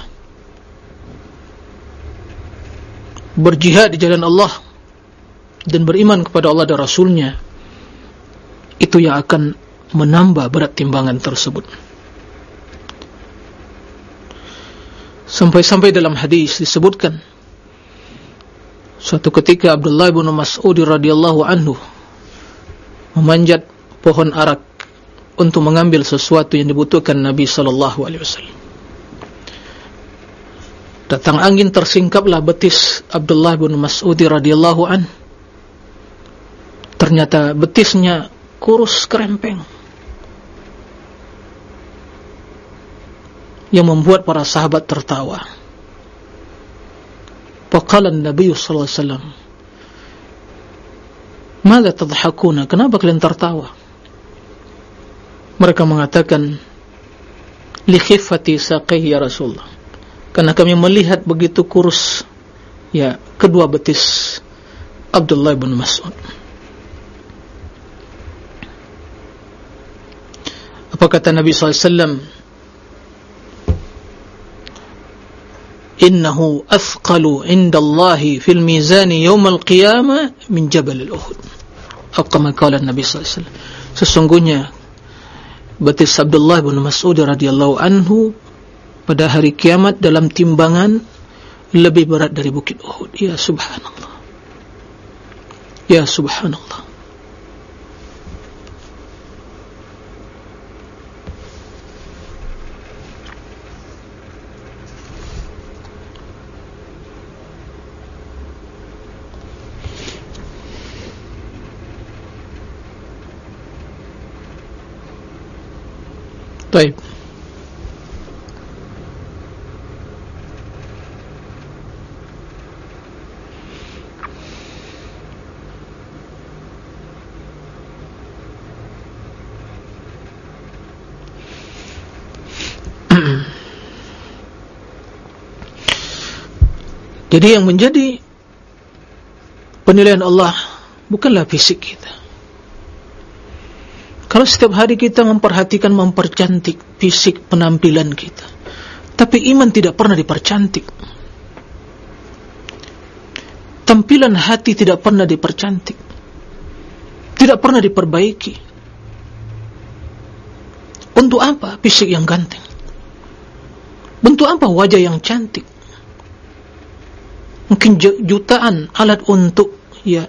berjihad di jalan Allah dan beriman kepada Allah dan Rasulnya itu yang akan menambah berat timbangan tersebut. Sampai-sampai dalam hadis disebutkan suatu ketika Abdullah bin Mas'ud radhiyallahu anhu memanjat pohon arak untuk mengambil sesuatu yang dibutuhkan Nabi sallallahu alaihi wasallam. Datang angin tersingkaplah betis Abdullah bin Mas'ud radhiyallahu an. Ternyata betisnya kurus kerempeng. Yang membuat para sahabat tertawa. Faqala Nabi sallallahu alaihi wasallam, "Mada tadhakuna? Kenapa kalian tertawa?" Mereka mengatakan li khifati saqih ya Rasulullah. Karena kami melihat begitu kurus ya kedua betis Abdullah bin Mas'ud. Apa kata Nabi SAW innahu athqalu inda Allahi fil mizani yawm al-qiyamah min jabal al-uhud. Kama kala Nabi SAW sesungguhnya betis Abdullah bin Mas'ud radhiyallahu anhu pada hari kiamat dalam timbangan lebih berat dari bukit Uhud. Ya subhanallah. Ya subhanallah طيب <clears throat> Jadi yang menjadi penilaian Allah bukanlah fisik kita. Kalau setiap hari kita memperhatikan mempercantik fisik penampilan kita, tapi iman tidak pernah dipercantik. Tampilan hati tidak pernah dipercantik. Tidak pernah diperbaiki. Untuk apa fisik yang ganteng? Bentuk apa wajah yang cantik? Mungkin jutaan alat untuk ya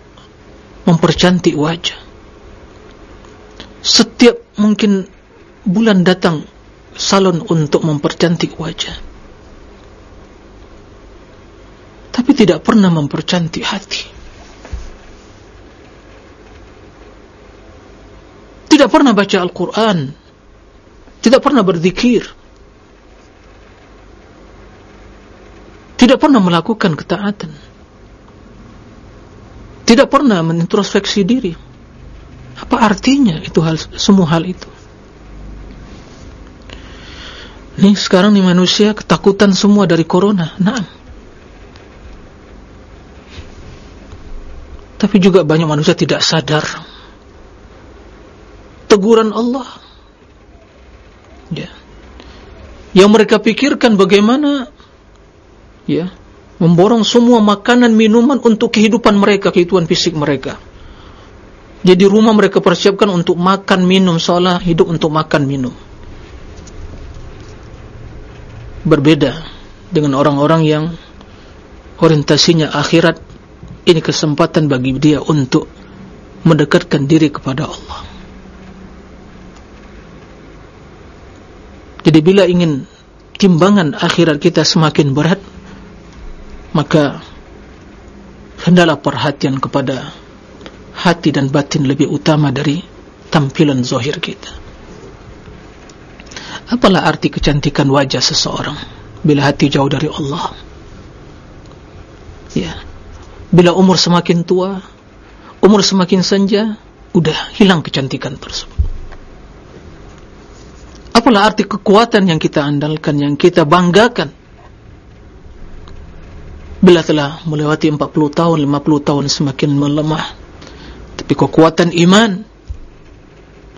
mempercantik wajah setiap mungkin bulan datang salon untuk mempercantik wajah. Tapi tidak pernah mempercantik hati. Tidak pernah baca Al-Quran. Tidak pernah berzikir. Tidak pernah melakukan ketaatan. Tidak pernah menintrospeksi diri apa artinya itu hal semua hal itu? Ini sekarang ni manusia ketakutan semua dari corona. Nah. Tapi juga banyak manusia tidak sadar teguran Allah. Ya. Yang mereka pikirkan bagaimana ya, memborong semua makanan minuman untuk kehidupan mereka, kehidupan fisik mereka. Jadi rumah mereka persiapkan untuk makan minum seolah hidup untuk makan minum. Berbeda dengan orang-orang yang orientasinya akhirat ini kesempatan bagi dia untuk mendekatkan diri kepada Allah jadi bila ingin timbangan akhirat kita semakin berat maka hendaklah perhatian kepada hati dan batin lebih utama dari tampilan zahir kita. Apalah arti kecantikan wajah seseorang bila hati jauh dari Allah? Ya. Bila umur semakin tua umur semakin senja udah hilang kecantikan tersebut. Apalah arti kekuatan yang kita andalkan yang kita banggakan? Bila telah melewati 40 tahun 50 tahun semakin melemah tapi kekuatan iman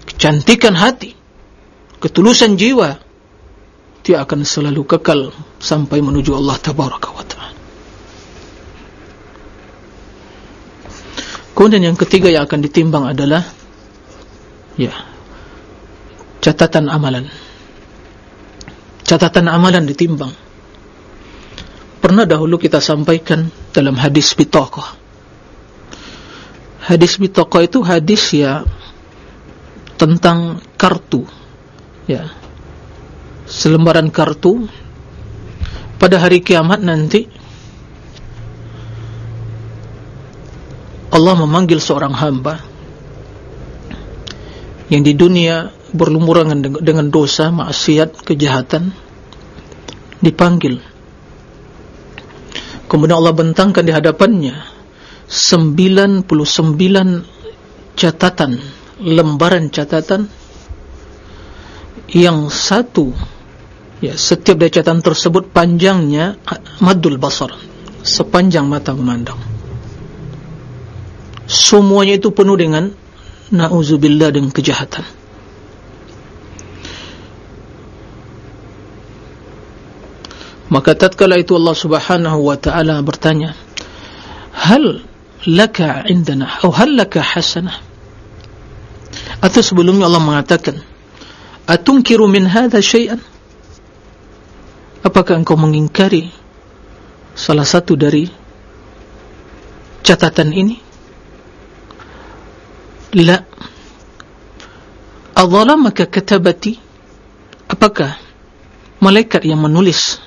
kecantikan hati ketulusan jiwa dia akan selalu kekal sampai menuju Allah tabaraka wa taala. Kemudian yang ketiga yang akan ditimbang adalah ya catatan amalan. Catatan amalan ditimbang. Pernah dahulu kita sampaikan dalam hadis bitaqah hadis bitaqah itu hadis ya tentang kartu ya. Selembaran kartu. Pada hari kiamat nanti Allah memanggil seorang hamba yang di dunia berlumuran dengan dosa, maksiat, kejahatan dipanggil. Kemudian Allah bentangkan di hadapannya 99 catatan lembaran catatan yang satu ya setiap dari catatan tersebut panjangnya madul basar sepanjang mata memandang. Semuanya itu penuh dengan na'udzubillah dengan kejahatan. Maka tatkala itu Allah subhanahu wa ta'ala bertanya hal laka indana atau hal laka hasanah. Atau sebelumnya Allah mengatakan atunkiru min hadha syai'an? Apakah engkau mengingkari salah satu dari catatan ini? La. Adhalamaka katabati? Apakah malaikat yang menulis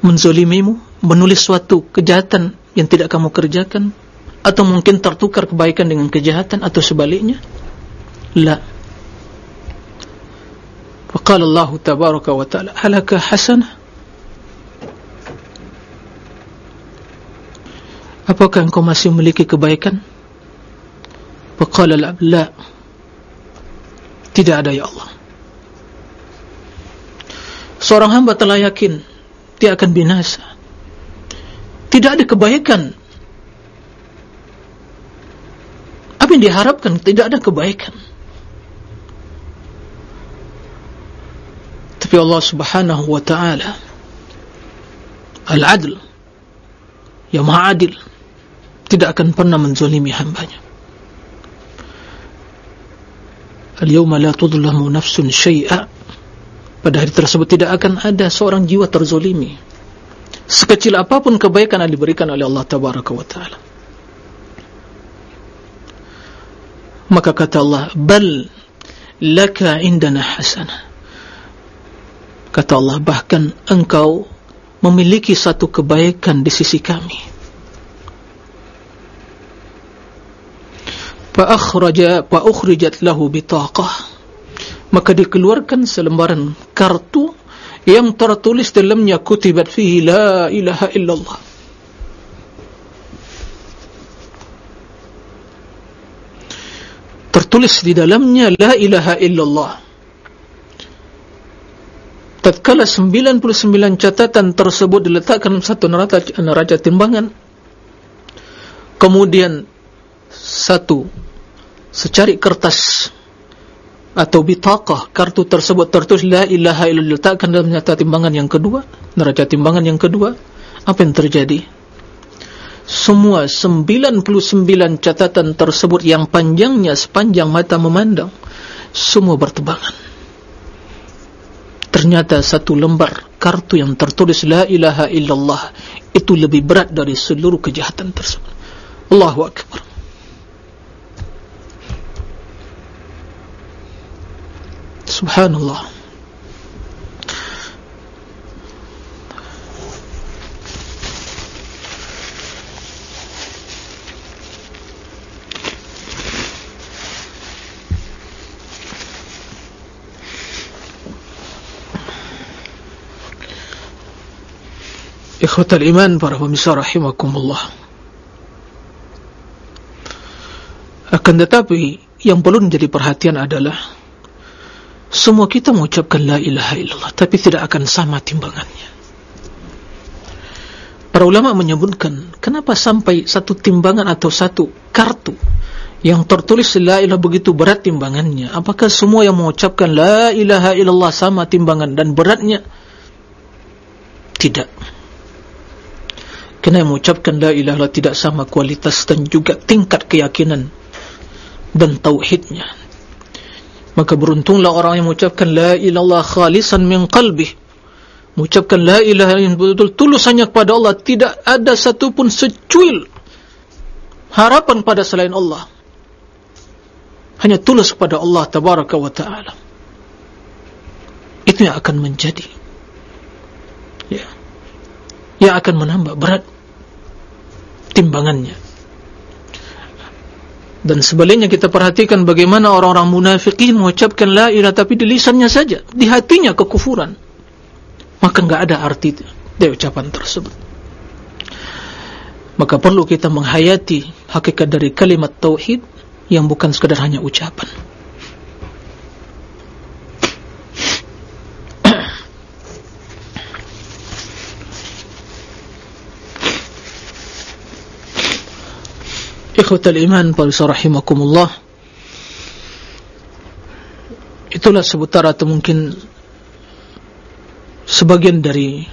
menzolimimu menulis suatu kejahatan yang tidak kamu kerjakan atau mungkin tertukar kebaikan dengan kejahatan atau sebaliknya? La. Faqala Allah tabaraka wa ta'ala halaka hasanah? Apakah engkau masih memiliki kebaikan? Faqala la. Tidak ada ya Allah. Seorang hamba telah yakin dia akan binasa. Tidak ada kebaikan apa yang diharapkan tidak ada kebaikan. Tapi Allah subhanahu wa ta'ala Al-adl maha adil Tidak akan pernah menzolimi hambanya. Al-yawma la tudlamu nafsun syai'a. Pada hari tersebut tidak akan ada seorang jiwa terzolimi Sekecil apapun kebaikan yang diberikan oleh Allah Tabaraka wa ta'ala Maka kata Allah Bal laka indana hasanah kata Allah bahkan engkau memiliki satu kebaikan di sisi kami. Fa akhraja fa ukhrijat lahu bitaqah. Maka dikeluarkan selembaran kartu yang tertulis dalamnya kutibat fihi la ilaha illallah tertulis di dalamnya la ilaha illallah. Tatkala 99 catatan tersebut diletakkan dalam satu neraca, neraca timbangan kemudian satu secari kertas atau bitaqah kartu tersebut tertulis la ilaha illallah diletakkan dalam neraca timbangan yang kedua neraca timbangan yang kedua apa yang terjadi semua 99 catatan tersebut yang panjangnya sepanjang mata memandang semua bertebangan. Ternyata satu lembar kartu yang tertulis la ilaha illallah itu lebih berat dari seluruh kejahatan tersebut. Allahu Akbar. Subhanallah Ikhwatal iman para pemirsa rahimakumullah. Akan tetapi Yang perlu menjadi perhatian adalah Semua kita mengucapkan La ilaha illallah Tapi tidak akan sama timbangannya. Para ulama menyebutkan Kenapa sampai satu timbangan atau satu kartu Yang tertulis La ilaha begitu berat timbangannya? Apakah semua yang mengucapkan La ilaha illallah sama timbangan dan beratnya? Tidak Kena mengucapkan la ilaha illallah tidak sama kualitas dan juga tingkat keyakinan dan tauhidnya. Maka beruntunglah orang yang mengucapkan la ilallah khalisan min qalbih. Mengucapkan la ilaha yang betul-betul tulus hanya kepada Allah. Tidak ada satupun secuil harapan pada selain Allah. Hanya tulus kepada Allah tabaraka wa ta'ala. Itu yang akan menjadi. Ya. Yang akan menambah berat timbangannya dan sebaliknya kita perhatikan bagaimana orang-orang munafikin mengucapkan la ilah tapi di lisannya saja di hatinya kekufuran. Maka enggak ada arti dari ucapan tersebut. Maka perlu kita menghayati hakikat dari kalimat tauhid yang bukan sekadar hanya ucapan Ikhwatal iman Palisa rahimakumullah. Itulah sebutar atau mungkin Sebagian dari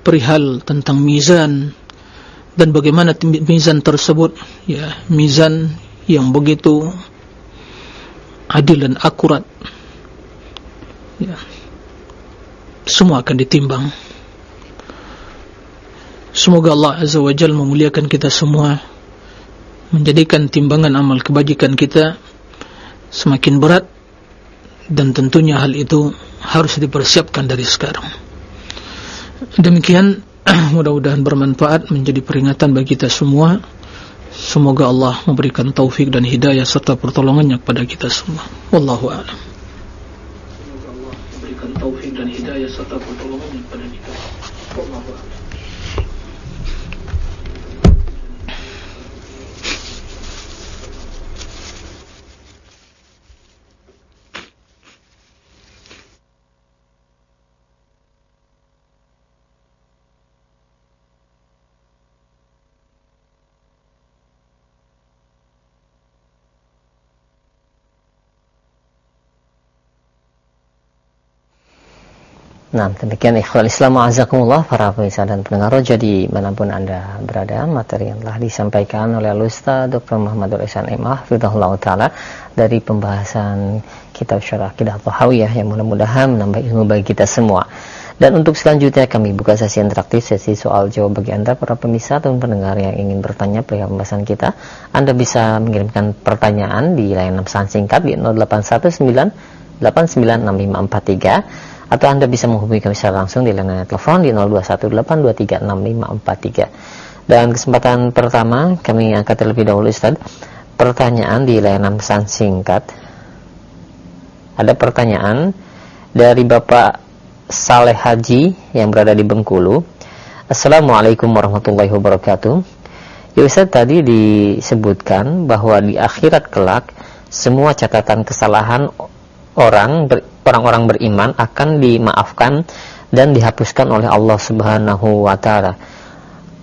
Perihal tentang mizan Dan bagaimana mizan tersebut Ya mizan Yang begitu Adil dan akurat Ya Semua akan ditimbang. Semoga Allah Azza wa Jal memuliakan kita semua menjadikan timbangan amal kebajikan kita semakin berat dan tentunya hal itu harus dipersiapkan dari sekarang. Demikian <clears throat> mudah-mudahan bermanfaat menjadi peringatan bagi kita semua. Semoga Allah memberikan taufik dan hidayah serta pertolongannya kepada kita semua. Wallahu a'lam. Semoga Allah memberikan taufik dan hidayah serta pertolongannya kepada kita. Wallahu a'lam Nah, demikian ikhwal Islam azakumullah para pemirsa dan pendengar jadi manapun Anda berada, materi yang telah disampaikan oleh Ustaz Dr. Muhammad Ihsan Imah Ta'ala dari pembahasan kitab syarah Kidah Tahawiyah yang mudah-mudahan menambah ilmu bagi kita semua. Dan untuk selanjutnya kami buka sesi interaktif, sesi soal jawab bagi Anda para pemirsa dan pendengar yang ingin bertanya perihal pembahasan kita. Anda bisa mengirimkan pertanyaan di layanan pesan singkat di 0819 896543 atau Anda bisa menghubungi kami secara langsung di layanan telepon di 0218236543. Dan kesempatan pertama kami angkat terlebih dahulu Ustaz. Pertanyaan di layanan pesan singkat. Ada pertanyaan dari Bapak Saleh Haji yang berada di Bengkulu. Assalamualaikum warahmatullahi wabarakatuh. Ya Ustaz tadi disebutkan bahwa di akhirat kelak semua catatan kesalahan orang orang-orang beriman akan dimaafkan dan dihapuskan oleh Allah Subhanahu wa taala.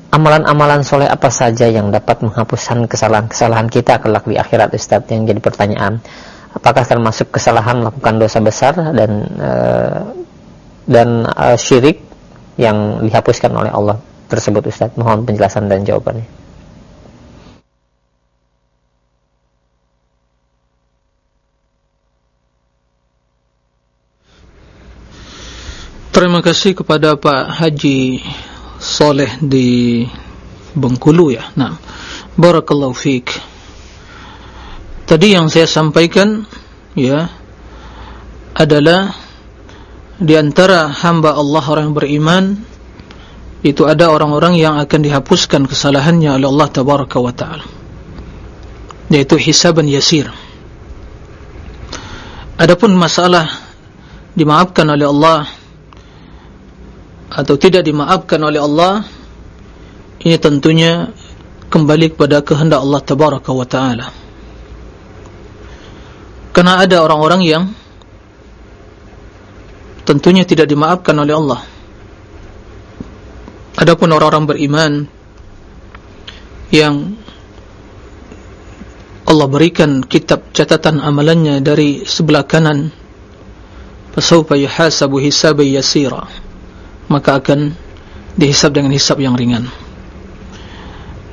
Amalan-amalan soleh apa saja yang dapat menghapuskan kesalahan-kesalahan kita kelak di akhirat Ustaz yang jadi pertanyaan. Apakah termasuk kesalahan melakukan dosa besar dan uh, dan uh, syirik yang dihapuskan oleh Allah tersebut Ustaz? Mohon penjelasan dan jawabannya. Terima kasih kepada Pak Haji soleh di Bengkulu ya. Nah, barakallahu fiik. Tadi yang saya sampaikan ya adalah di antara hamba Allah orang beriman itu ada orang-orang yang akan dihapuskan kesalahannya oleh Allah tabaraka wa taala. Yaitu hisaban yasir. Adapun masalah dimaafkan oleh Allah atau tidak dimaafkan oleh Allah ini tentunya kembali kepada kehendak Allah tabaraka wa taala. Karena ada orang-orang yang tentunya tidak dimaafkan oleh Allah. Adapun orang-orang beriman yang Allah berikan kitab catatan amalannya dari sebelah kanan fasawfa yuhasabu hisaban yasira maka akan dihisab dengan hisab yang ringan.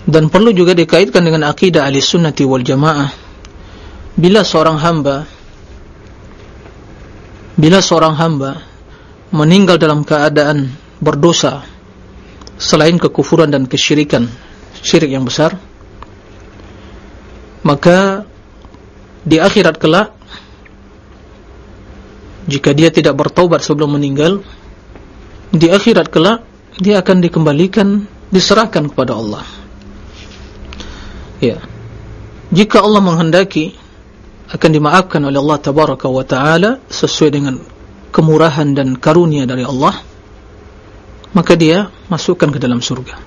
Dan perlu juga dikaitkan dengan akidah ahli sunnati wal jamaah. Bila seorang hamba bila seorang hamba meninggal dalam keadaan berdosa selain kekufuran dan kesyirikan syirik yang besar maka di akhirat kelak jika dia tidak bertaubat sebelum meninggal di akhirat kelak dia akan dikembalikan diserahkan kepada Allah. Ya. Jika Allah menghendaki akan dimaafkan oleh Allah tabaraka wa taala sesuai dengan kemurahan dan karunia dari Allah maka dia masukkan ke dalam surga.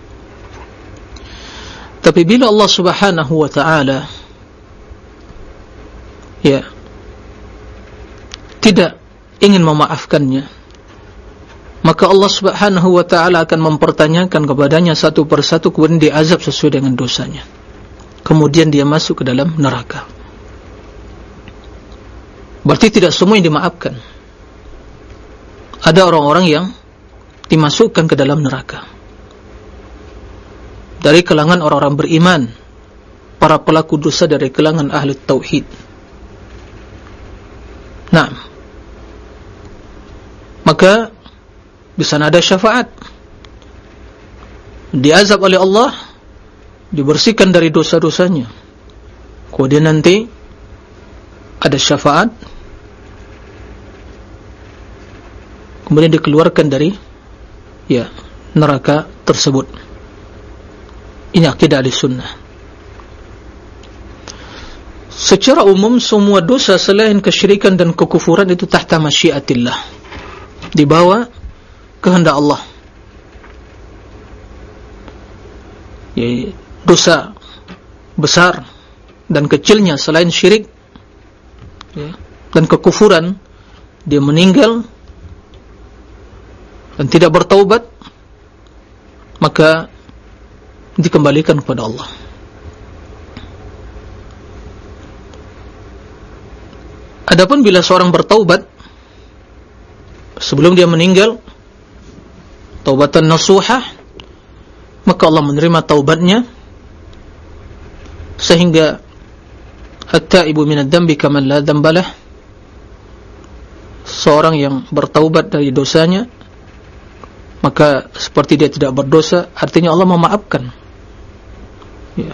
Tapi bila Allah subhanahu wa taala ya tidak ingin memaafkannya maka Allah subhanahu wa ta'ala akan mempertanyakan kepadanya satu persatu kemudian diazab sesuai dengan dosanya kemudian dia masuk ke dalam neraka Berarti tidak semua yang dimaafkan. Ada orang-orang yang dimasukkan ke dalam neraka. Dari kelangan orang-orang beriman, para pelaku dosa dari kelangan ahli tauhid. Nah, maka di sana ada syafaat. Diazab oleh Allah, dibersihkan dari dosa-dosanya. Kemudian nanti ada syafaat kemudian dikeluarkan dari ya neraka tersebut ini akidah ahli sunnah secara umum semua dosa selain kesyirikan dan kekufuran itu tahta masyiatillah di bawah kehendak Allah. Ya, dosa besar dan kecilnya selain syirik ya, dan kekufuran dia meninggal dan tidak bertaubat maka dikembalikan kepada Allah. Adapun bila seorang bertaubat sebelum dia meninggal taubatan nasuhah maka Allah menerima taubatnya. Sehingga hatta ibu minad dambi kaman la dambalah seorang yang bertaubat dari dosanya maka seperti dia tidak berdosa artinya Allah memaafkan. Ya.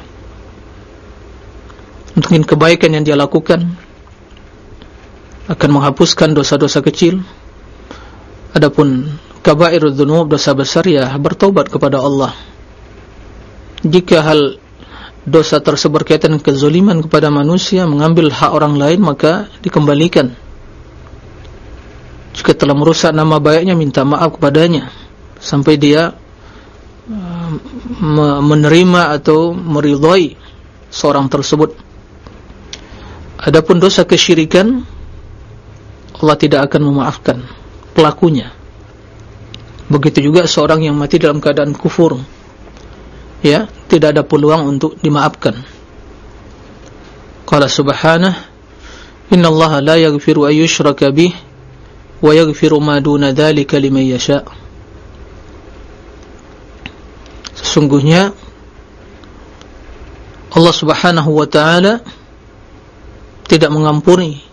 mungkin kebaikan yang dia lakukan akan menghapuskan dosa-dosa kecil. Adapun kabairud dzunub dosa besar ya bertobat kepada Allah. Jika hal dosa tersebut berkaitan kezaliman kepada manusia mengambil hak orang lain maka dikembalikan. Jika telah merusak nama baiknya minta maaf kepadanya. Sampai dia uh, menerima atau meridhai seorang tersebut. Adapun dosa kesyirikan Allah tidak akan memaafkan pelakunya begitu juga seorang yang mati dalam keadaan kufur. Ya tidak ada peluang untuk dimaafkan. Qala subhanahu inna allaha la yaghfiru ayyushraka bih wa yaghfiru ma duna dhalika liman yasha' sesungguhnya Allah subhanahu wa ta'ala tidak mengampuni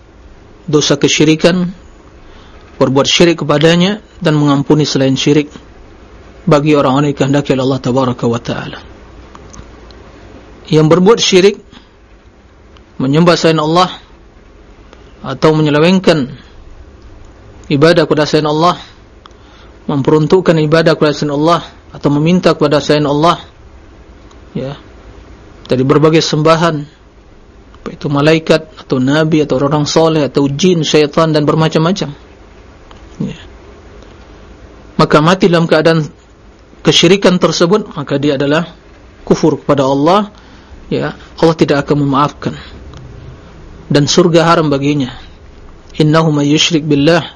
dosa kesyirikan berbuat syirik kepadanya dan mengampuni selain syirik bagi orang-orang yang kehendaki oleh Allah tabaraka wa taala yang berbuat syirik menyembah selain Allah atau menyelewengkan ibadah kepada selain Allah memperuntukkan ibadah kepada selain Allah atau meminta kepada selain Allah ya dari berbagai sembahan itu malaikat atau nabi atau orang soleh atau jin, syaitan dan bermacam-macam ya. Maka mati dalam keadaan kesyirikan tersebut maka dia adalah kufur kepada Allah. Ya Allah tidak akan memaafkan. Dan surga haram baginya. Innahu may yushrik billah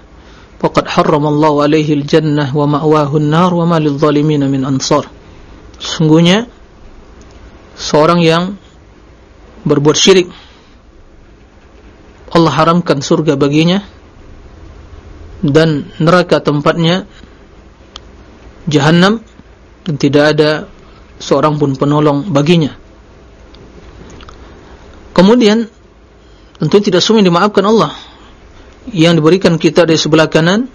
faqad harrama Allah alaihi al-jannah wa ma'wahu an-nar wa ma lidh-dhalimin min ansar. Sungguhnya seorang yang berbuat syirik Allah haramkan surga baginya dan neraka tempatnya jahanam dan tidak ada seorang pun penolong baginya. Kemudian tentu tidak semua dimaafkan Allah. Yang diberikan kita dari sebelah kanan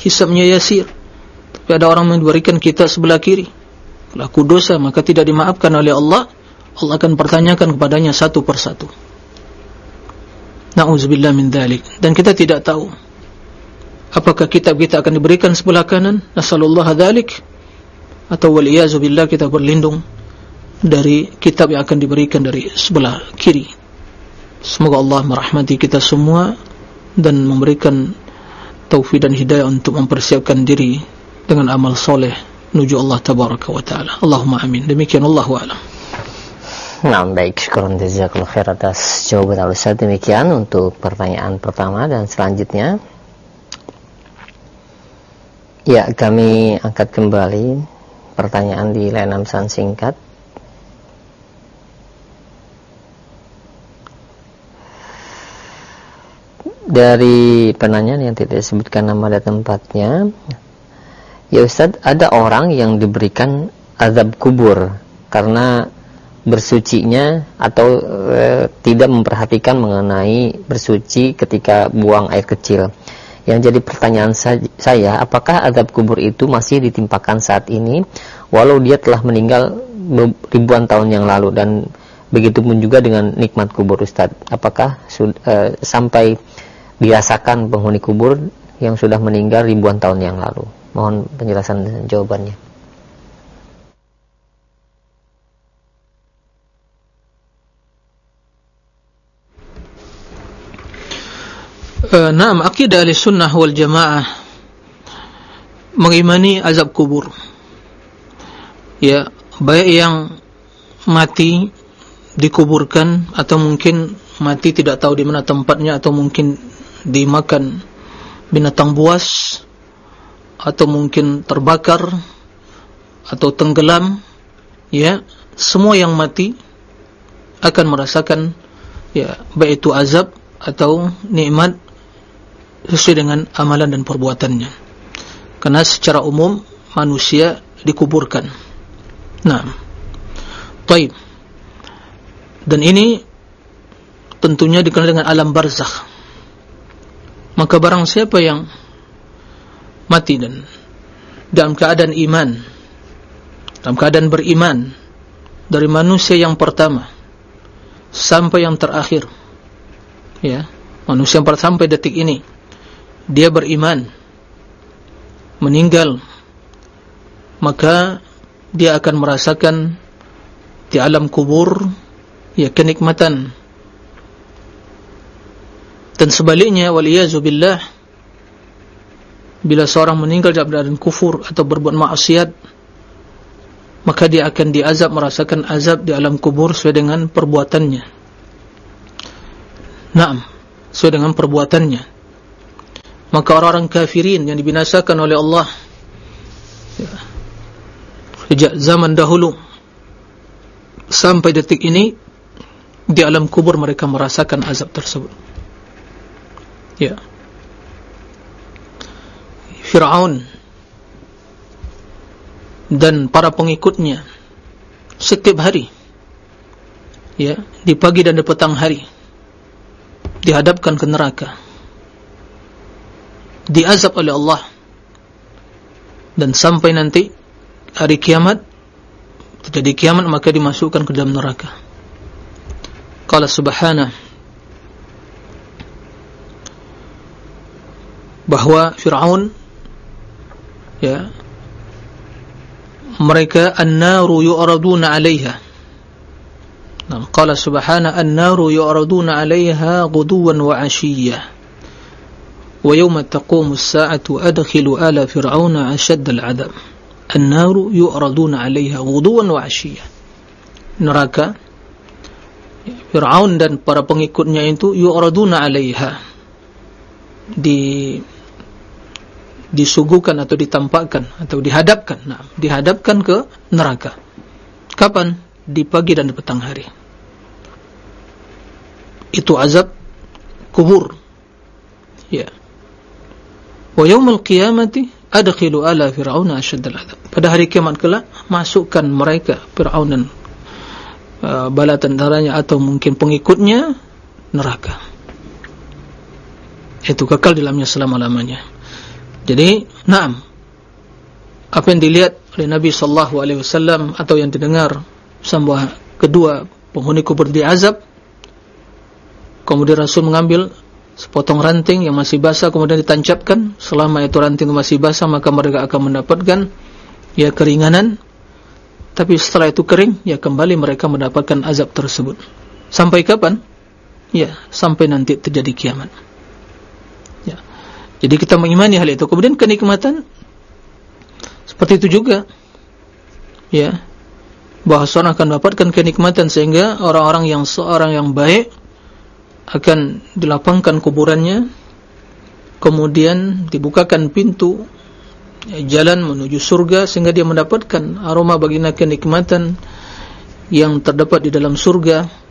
hisabnya yasir. Tapi ada orang yang diberikan kita sebelah kiri. Laku dosa maka tidak dimaafkan oleh Allah. Allah akan pertanyakan kepadanya satu persatu. Nauzubillah min dzalik. Dan kita tidak tahu apakah kitab kita akan diberikan sebelah kanan, nasallallahu dzalik atau wal billah kita berlindung dari kitab yang akan diberikan dari sebelah kiri. Semoga Allah merahmati kita semua dan memberikan taufik dan hidayah untuk mempersiapkan diri dengan amal soleh menuju Allah tabaraka wa taala. Allahumma amin. Demikian Allahu a'lam. Nah, baik, syukuran jazakallahu khair atas jawaban Al-Ustaz. Demikian untuk pertanyaan pertama dan selanjutnya. Ya, kami angkat kembali pertanyaan di layanan pesan singkat. Dari penanya yang tidak disebutkan nama dan tempatnya, ya Ustaz, ada orang yang diberikan azab kubur karena bersucinya atau e, tidak memperhatikan mengenai bersuci ketika buang air kecil. Yang jadi pertanyaan saya, apakah azab kubur itu masih ditimpakan saat ini walau dia telah meninggal ribuan tahun yang lalu dan begitu pun juga dengan nikmat kubur Ustaz. Apakah e, sampai dirasakan penghuni kubur yang sudah meninggal ribuan tahun yang lalu? Mohon penjelasan dan jawabannya. Uh, naam akidah ahli sunnah wal jamaah mengimani azab kubur. Ya baik yang mati dikuburkan atau mungkin mati tidak tahu di mana tempatnya atau mungkin dimakan binatang buas atau mungkin terbakar atau tenggelam ya semua yang mati akan merasakan ya baik itu azab atau nikmat sesuai dengan amalan dan perbuatannya. Karena secara umum manusia dikuburkan. Nah taib. Dan ini tentunya dikenal dengan alam barzakh. Maka barang siapa yang mati dan dalam keadaan iman dalam keadaan beriman dari manusia yang pertama sampai yang terakhir ya manusia yang pertama sampai detik ini dia beriman meninggal maka dia akan merasakan di alam kubur ya kenikmatan. Dan sebaliknya waliyazubillah bila seorang meninggal dalam kufur atau berbuat maksiat maka dia akan diazab merasakan azab di alam kubur sesuai dengan perbuatannya. Naam sesuai dengan perbuatannya maka orang-orang kafirin yang dibinasakan oleh Allah sejak zaman dahulu sampai detik ini di alam kubur mereka merasakan azab tersebut. Ya. Fir'aun dan para pengikutnya setiap hari ya di pagi dan di petang hari dihadapkan ke neraka diazab oleh Allah. Dan sampai nanti hari kiamat terjadi kiamat maka dimasukkan ke dalam neraka. Qala subhanahu bahwa Fir'aun ya mereka an-naru yu'raduna 'alayha. Nah, qala subhana an-naru yu'raduna 'alayha ghuduwan wa 'ashiyya. Wa yawma taqumu as-sa'atu adkhilu ala fir'auna 'ashadda al-'adab. An-naru yu'raduna 'alayha ghuduwan wa. Neraka Fir'aun dan para pengikutnya itu yu'raduna 'alayha. Di disuguhkan atau ditampakkan atau dihadapkan nah dihadapkan ke neraka kapan di pagi dan di petang hari itu azab kubur ya wa yaumul qiyamati adkhilu ala fir'auna ashaddal azab pada hari kiamat kelak masukkan mereka fir'aun dan uh, bala tentaranya atau mungkin pengikutnya neraka. Itu kekal dalamnya selama-lamanya. Jadi, naam. Apa yang dilihat oleh Nabi sallallahu alaihi wasallam atau yang didengar sama kedua penghuni kubur di azab kemudian Rasul mengambil sepotong ranting yang masih basah kemudian ditancapkan selama itu ranting masih basah maka mereka akan mendapatkan ya keringanan tapi setelah itu kering ya kembali mereka mendapatkan azab tersebut sampai kapan? ya sampai nanti terjadi kiamat jadi kita mengimani hal itu. Kemudian kenikmatan seperti itu juga. Ya. Bahawa seorang akan mendapatkan kenikmatan sehingga orang-orang yang seorang yang baik akan dilapangkan kuburannya kemudian dibukakan pintu ya, jalan menuju surga sehingga dia mendapatkan aroma baginda kenikmatan yang terdapat di dalam surga.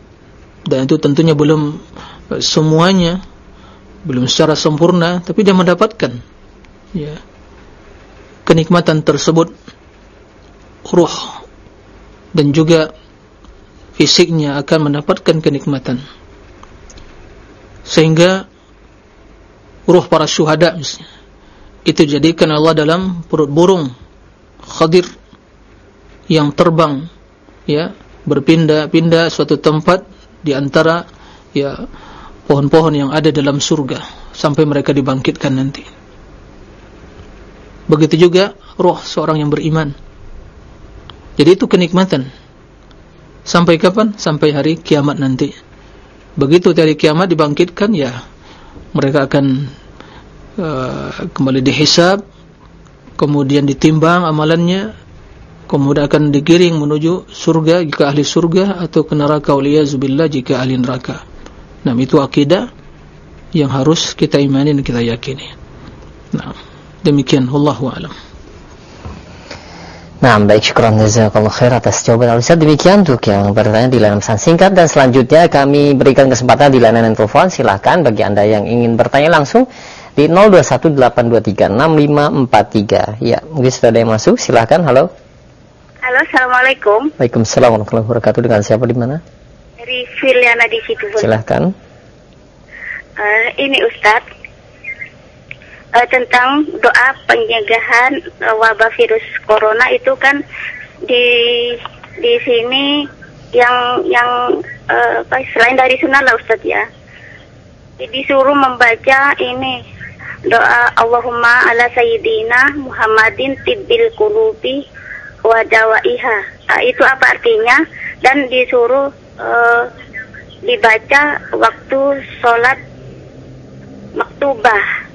Dan itu tentunya belum semuanya belum secara sempurna tapi dia mendapatkan ya kenikmatan tersebut. Ruh dan juga fisiknya akan mendapatkan kenikmatan sehingga ruh para syuhada misalnya itu jadikan Allah dalam perut burung khadir yang terbang ya berpindah-pindah suatu tempat di antara ya pohon-pohon yang ada dalam surga sampai mereka dibangkitkan nanti. Begitu juga roh seorang yang beriman. Jadi itu kenikmatan. Sampai kapan? Sampai hari kiamat nanti. Begitu hari kiamat dibangkitkan ya mereka akan uh, kembali dihisab, kemudian ditimbang amalannya, kemudian akan digiring menuju surga jika ahli surga atau ke neraka waliyazubillah jika ahli neraka. Nah, itu akidah yang harus kita imani dan kita yakini. Nah, demikian wallahu alam. Nah, baik syukran jazakallahu khair atas jawaban Ustaz. Demikian untuk yang bertanya di layanan pesan singkat dan selanjutnya kami berikan kesempatan di layanan telepon. Silakan bagi Anda yang ingin bertanya langsung di 0218236543. Ya, mungkin sudah ada yang masuk. Silakan. Halo. Halo, Assalamualaikum. Waalaikumsalam warahmatullahi wabarakatuh. Dengan siapa di mana? Dari Filiana di situ. Silahkan. Uh, ini Ustadz uh, tentang doa pencegahan uh, wabah virus corona itu kan di di sini yang yang uh, selain dari sunnah lah Ustadz ya. Disuruh membaca ini doa Allahumma ala sayyidina Muhammadin tibbil kulubi wa dawaiha uh, itu apa artinya? Dan disuruh uh, dibaca waktu sholat maktubah.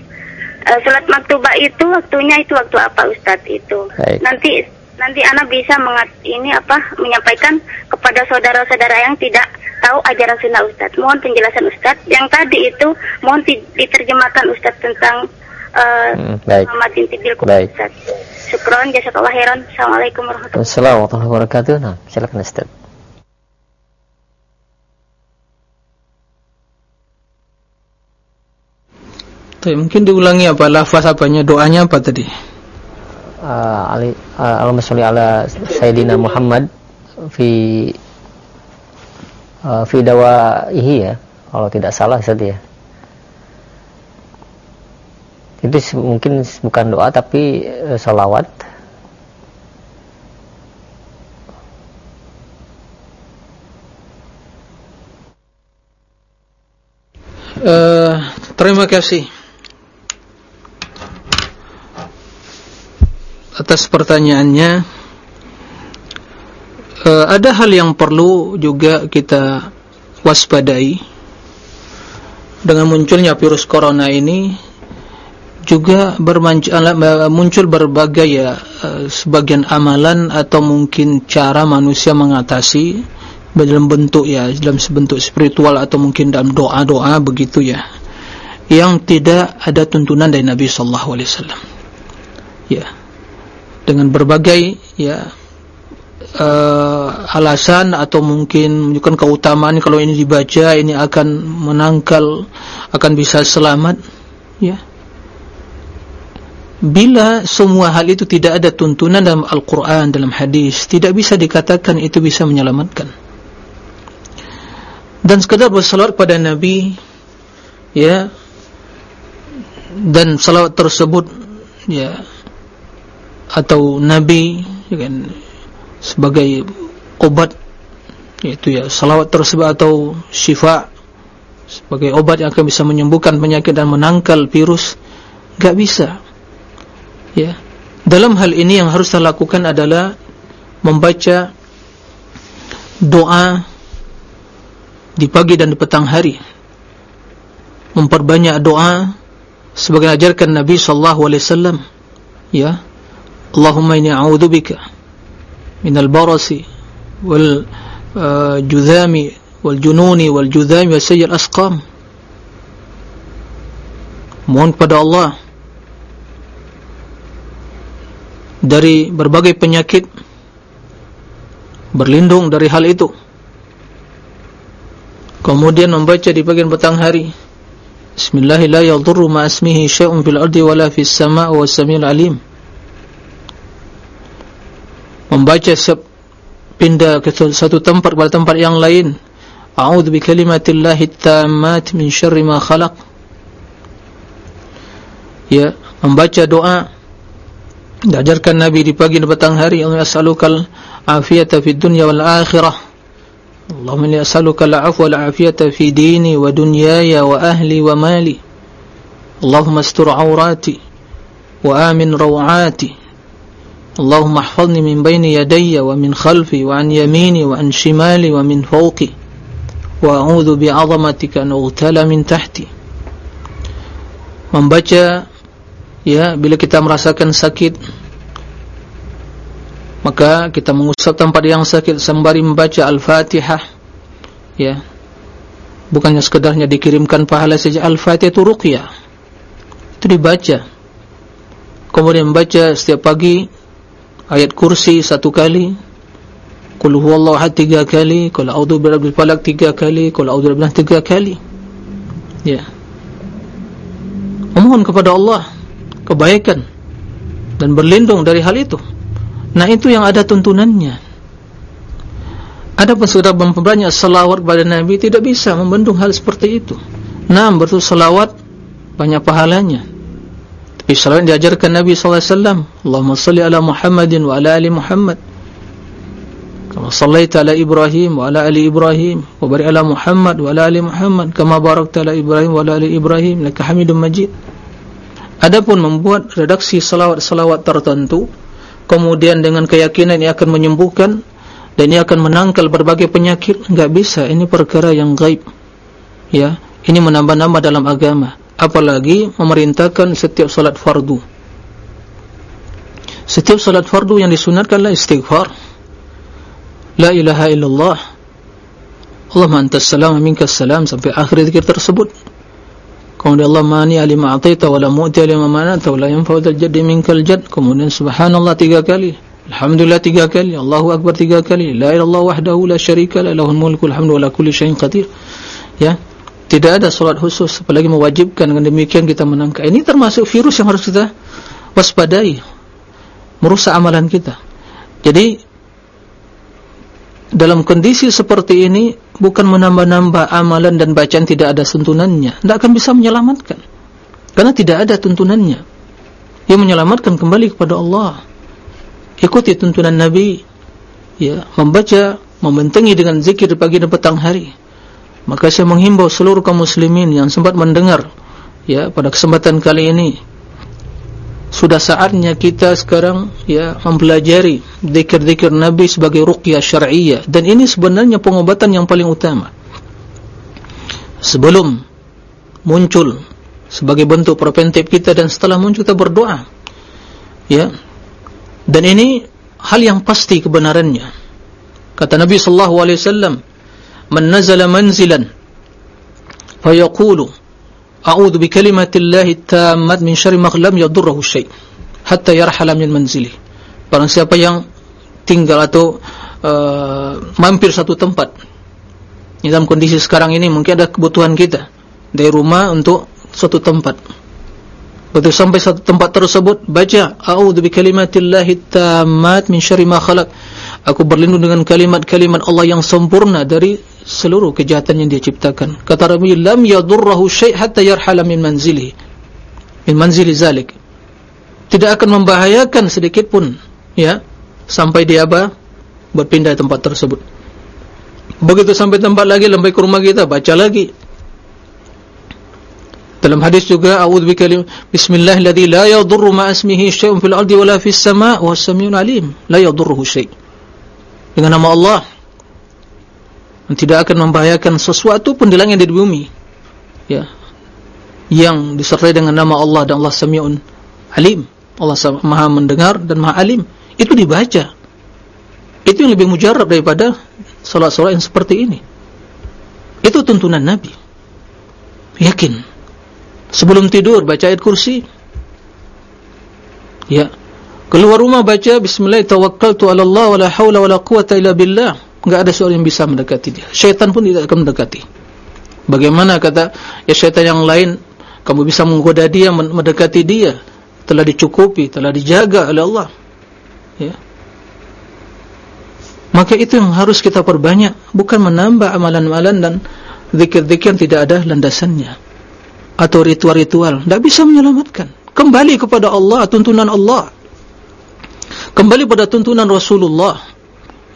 Uh, sholat maktubah itu waktunya itu waktu apa Ustadz itu? Baik. Nanti nanti anak bisa mengat ini apa menyampaikan kepada saudara-saudara yang tidak tahu ajaran sunnah Ustadz. Mohon penjelasan Ustadz. Yang tadi itu mohon diterjemahkan Ustadz tentang uh, hmm, Muhammad Intibil Ustadz. Syukron, jazakallah khairan. Assalamualaikum warahmatullahi wabarakatuh. Nah, silakan Ustadz. Tuh, mungkin diulangi apa lafaz apanya doanya apa tadi? Uh, Allahumma sholli ala sayyidina Muhammad fi uh, fi dawaihi ya. Kalau tidak salah tadi ya. Itu mungkin bukan doa tapi eh, uh, selawat. Uh, eh, terima kasih. Atas pertanyaannya e, ada hal yang perlu juga kita waspadai. Dengan munculnya virus corona ini juga muncul berbagai ya e, sebagian amalan atau mungkin cara manusia mengatasi dalam bentuk ya dalam sebentuk spiritual atau mungkin dalam doa-doa begitu ya yang tidak ada tuntunan dari Nabi sallallahu alaihi wasallam. Ya dengan berbagai ya uh, alasan atau mungkin menunjukkan keutamaan kalau ini dibaca ini akan menangkal akan bisa selamat ya. Bila semua hal itu tidak ada tuntunan dalam Al-Quran dalam hadis tidak bisa dikatakan itu bisa menyelamatkan. Dan sekadar bersalawat kepada Nabi ya dan salawat tersebut ya atau nabi ya kan, sebagai obat yaitu ya salawat tersebut atau syifa sebagai obat yang akan bisa menyembuhkan penyakit dan menangkal virus enggak bisa. Ya. Dalam hal ini yang harus kita lakukan adalah membaca doa di pagi dan di petang hari. Memperbanyak doa sebagai ajarkan Nabi sallallahu alaihi wasallam. Ya Allahumma inni a'udzubika minal barasi wal uh, judhami wal jununi wal judhami wa asqam. Mohon kepada Allah dari berbagai penyakit berlindung dari hal itu. Kemudian membaca di bagian petang hari Bismillahirrahmanirrahim. Ma asmihi syai'un fil ardi wala fis sama'i was samiul alim membaca pindah ke satu tempat pada tempat yang lain. A'udzu bi kalimatillahi tammat min syarri ma khalaq. Ya membaca doa diajarkan nabi di pagi dan petang hari Allah as'alukal afiyata fid dunya wal akhirah. Allahumma inni as'aluka al-'afwa wal 'afiyata fi dini wa dunyaya wa ahli wa mali. Allahumma astur 'awrati wa amin raw'ati اللهم احفظني من بين يدي ومن خلفي وعن يميني وعن شمالي ومن فوقي وأعوذ بعظمتك أن أغتال من تحتي membaca ya bila kita merasakan sakit maka kita mengusap tempat yang sakit sembari membaca Al-Fatihah ya bukannya sekedarnya dikirimkan pahala saja Al-Fatihah itu ruqyah itu dibaca kemudian membaca setiap pagi ayat kursi satu kali. Qul huwallahu ahad tiga kali. Qul a'udhu birabbil falak tiga kali. Qul a'udhu birabbil tiga kali. Ya. Memohon kepada Allah kebaikan dan berlindung dari hal itu. Nah itu yang ada tuntunannya. Ada pun sudah memperbanyak salawat kepada Nabi tidak bisa membendung hal seperti itu. Nah betul salawat banyak pahalanya Islam diajarkan Nabi SAW Allahumma salli ala Muhammadin wa ala ali Muhammad. Kama sallaita ala Ibrahim wa ala ali Ibrahim Wa bari ala Muhammad wa ala ali Muhammad Kama barakta ala Ibrahim wa ala ali Ibrahim Laka hamidun majid. Adapun membuat redaksi salawat-salawat tertentu Kemudian dengan keyakinan ini akan menyembuhkan Dan ini akan menangkal berbagai penyakit Enggak bisa, ini perkara yang gaib. Ya, ini menambah-nambah dalam agama apalagi memerintahkan setiap salat fardu. Setiap salat fardu yang disunatkanlah istighfar. La ilaha illallah. Allahumma antas salam minkas salam sampai akhir zikir tersebut. Kemudian Allah mani alima ataita wala mu'ti alima manata wala yanfa'udal jaddi minkal jad kemudian subhanallah tiga kali Alhamdulillah tiga kali Allahu Akbar tiga kali La ilallah wahdahu la syarika la lahul mulku alhamdu ala kulli syai'in qadir. Ya tidak ada solat khusus apalagi mewajibkan. Dengan demikian kita menangkap. Ini termasuk virus yang harus kita waspadai. Merusak amalan kita. Jadi dalam kondisi seperti ini bukan menambah-nambah amalan dan bacaan tidak ada tuntunannya. Tidak akan bisa menyelamatkan. Karena tidak ada tuntunannya. Yang menyelamatkan kembali kepada Allah. Ikuti tuntunan Nabi. Ya membaca membentengi dengan zikir pagi dan petang hari maka saya menghimbau seluruh kaum muslimin yang sempat mendengar ya pada kesempatan kali ini sudah saatnya kita sekarang ya mempelajari zikir-zikir Nabi sebagai ruqyah syar'iyyah. Dan ini sebenarnya pengobatan yang paling utama. Sebelum muncul sebagai bentuk preventif kita dan setelah muncul kita berdoa ya. Dan ini hal yang pasti kebenarannya. Kata Nabi sallallahu alaihi wasallam man nazala manzilan fa yaqulu a'udzu bi kalimatillahi tammat min syarri ma lam yadurruhu syai hatta yarhala min manzili barang siapa yang tinggal atau uh, mampir satu tempat dalam kondisi sekarang ini mungkin ada kebutuhan kita dari rumah untuk suatu tempat. Begitu sampai satu tempat tersebut baca a'udzu bi kalimatillahi tammat min syarri ma khalaq. Aku berlindung dengan kalimat-kalimat Allah yang sempurna dari seluruh kejahatan yang dia ciptakan. Kata Rabi, lam yadurrahu syai' hatta yarhala min manzili. Min manzili zalik. Tidak akan membahayakan sedikit pun, ya, sampai dia apa? Berpindah tempat tersebut. Begitu sampai tempat lagi, sampai ke rumah kita, baca lagi. Dalam hadis juga, A'udhu bikalim, Bismillahilladzi la yadurru ma'asmihi syai'un fil ardi wala fis sama' wa sami'un alim. La yadurruhu syai' Dengan nama Allah, tidak akan membahayakan sesuatu pun di langit dan di bumi. Ya. Yang disertai dengan nama Allah dan Allah Sami'un Alim. Allah Maha mendengar dan Maha Alim. Itu dibaca. Itu yang lebih mujarab daripada salat-salat yang seperti ini. Itu tuntunan Nabi. Yakin? Sebelum tidur baca ayat kursi. Ya. Keluar rumah baca bismillah tawakkaltu ala Allah wala hawla wala quwata illa billah enggak ada seorang yang bisa mendekati dia. Syaitan pun tidak akan mendekati. Bagaimana kata ya syaitan yang lain kamu bisa menggoda dia mendekati dia. Telah dicukupi telah dijaga oleh Allah. Ya. Maka itu yang harus kita perbanyak. Bukan menambah amalan-amalan dan zikir-zikir tidak ada landasannya. Atau ritual-ritual. Tidak bisa menyelamatkan. Kembali kepada Allah tuntunan Allah. Kembali pada tuntunan Rasulullah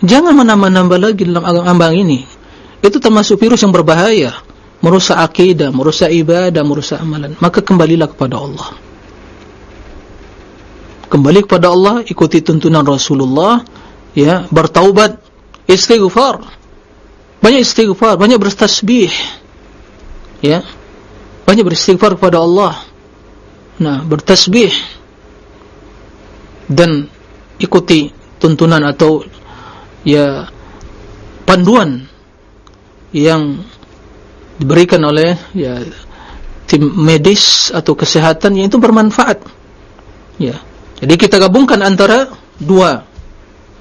Jangan menambah-nambah lagi dalam ambang ini. Itu termasuk virus yang berbahaya. Merusak akidah, merusak ibadah, merusak amalan. Maka kembalilah kepada Allah. Kembali kepada Allah, ikuti tuntunan Rasulullah. ya Bertaubat, istighfar. Banyak istighfar, banyak bertasbih. Ya, Banyak beristighfar kepada Allah. Nah, bertasbih. Dan ikuti tuntunan atau ya panduan yang diberikan oleh ya tim medis atau kesehatan yang itu bermanfaat. Ya jadi kita gabungkan antara dua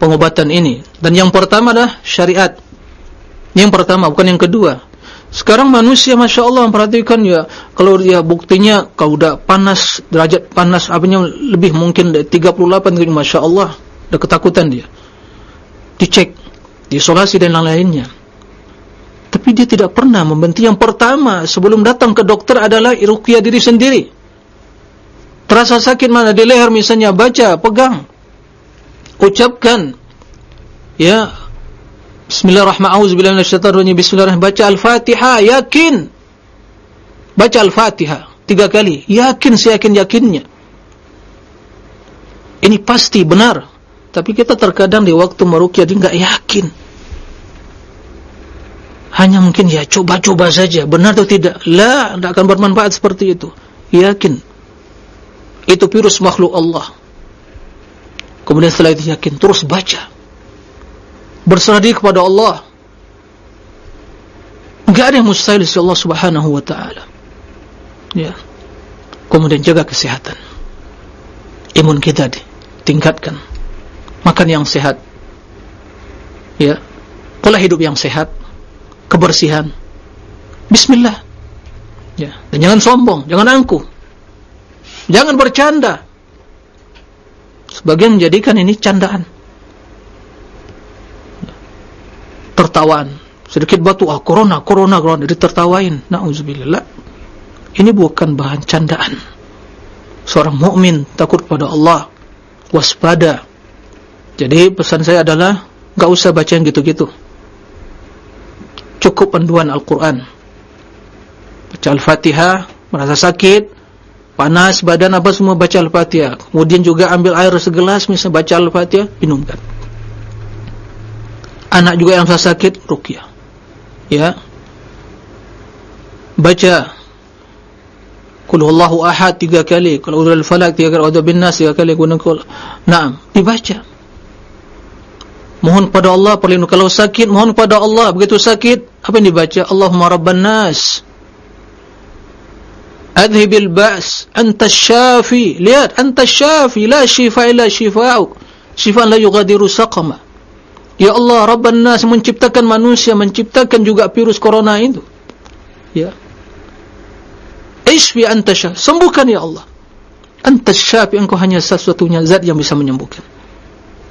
pengobatan ini. Dan yang pertama adalah syariat. Yang pertama bukan yang kedua. Sekarang manusia Masya Allah memperhatikan ya kalau dia buktinya kalau sudah panas derajat panas apanya lebih mungkin 38 Masya Allah ada ketakutan dia dicek, diisolasi dan lain-lainnya. Tapi dia tidak pernah membenti yang pertama sebelum datang ke dokter adalah iruqyah diri sendiri. Terasa sakit mana di leher misalnya baca, pegang. Ucapkan ya Bismillahirrahmanirrahim. Bismillahirrahmanirrahim. Baca Al-Fatihah, yakin. Baca Al-Fatihah tiga kali, yakin seyakin-yakinnya. Ini pasti benar tapi kita terkadang di waktu merukyah dia enggak yakin. Hanya mungkin ya coba-coba saja, benar atau tidak? La, tidak akan bermanfaat seperti itu. Yakin. Itu virus makhluk Allah. Kemudian setelah itu yakin, terus baca. Berserah diri kepada Allah. Enggak ada yang mustahil si Allah Subhanahu wa taala. Ya. Kemudian jaga kesehatan. Imun kita ditingkatkan makan yang sehat. Ya. Pola hidup yang sehat. Kebersihan. Bismillah. Ya. Dan jangan sombong jangan angkuh jangan bercanda. Sebagian menjadikan ini candaan. Tertawaan. Sedikit batu ah corona corona corona. Ditertawain na'udzubillah. Ini bukan bahan candaan. Seorang mukmin takut pada Allah. Waspada jadi pesan saya adalah enggak usah baca yang gitu-gitu. Cukup panduan Al-Qur'an. Baca Al-Fatihah merasa sakit panas badan apa semua baca al-fatihah. Kemudian juga ambil air segelas misalnya baca al-fatihah minumkan. Anak juga yang merasa sakit rukyah ya. Baca. Kul Allahu ahad tiga kali. Kul Udhul falak tiga kali. Udhul bin nas tiga kali. Kul Naam Dibaca Mohon pada Allah perlindungan Kalau sakit Mohon pada Allah. Begitu sakit Apa yang dibaca? Allahumma rabban nas. Adhibil ba's Anta syafi. Lihat Anta syafi. La syifa illa syifa'uk Syifa la yugadiru saqama. Ya Allah rabban nas Menciptakan manusia Menciptakan juga virus corona itu. Ya. Ishfi anta syaf. Sembuhkan ya Allah. Anta syafi. Engkau hanya satu-satunya zat yang bisa menyembuhkan.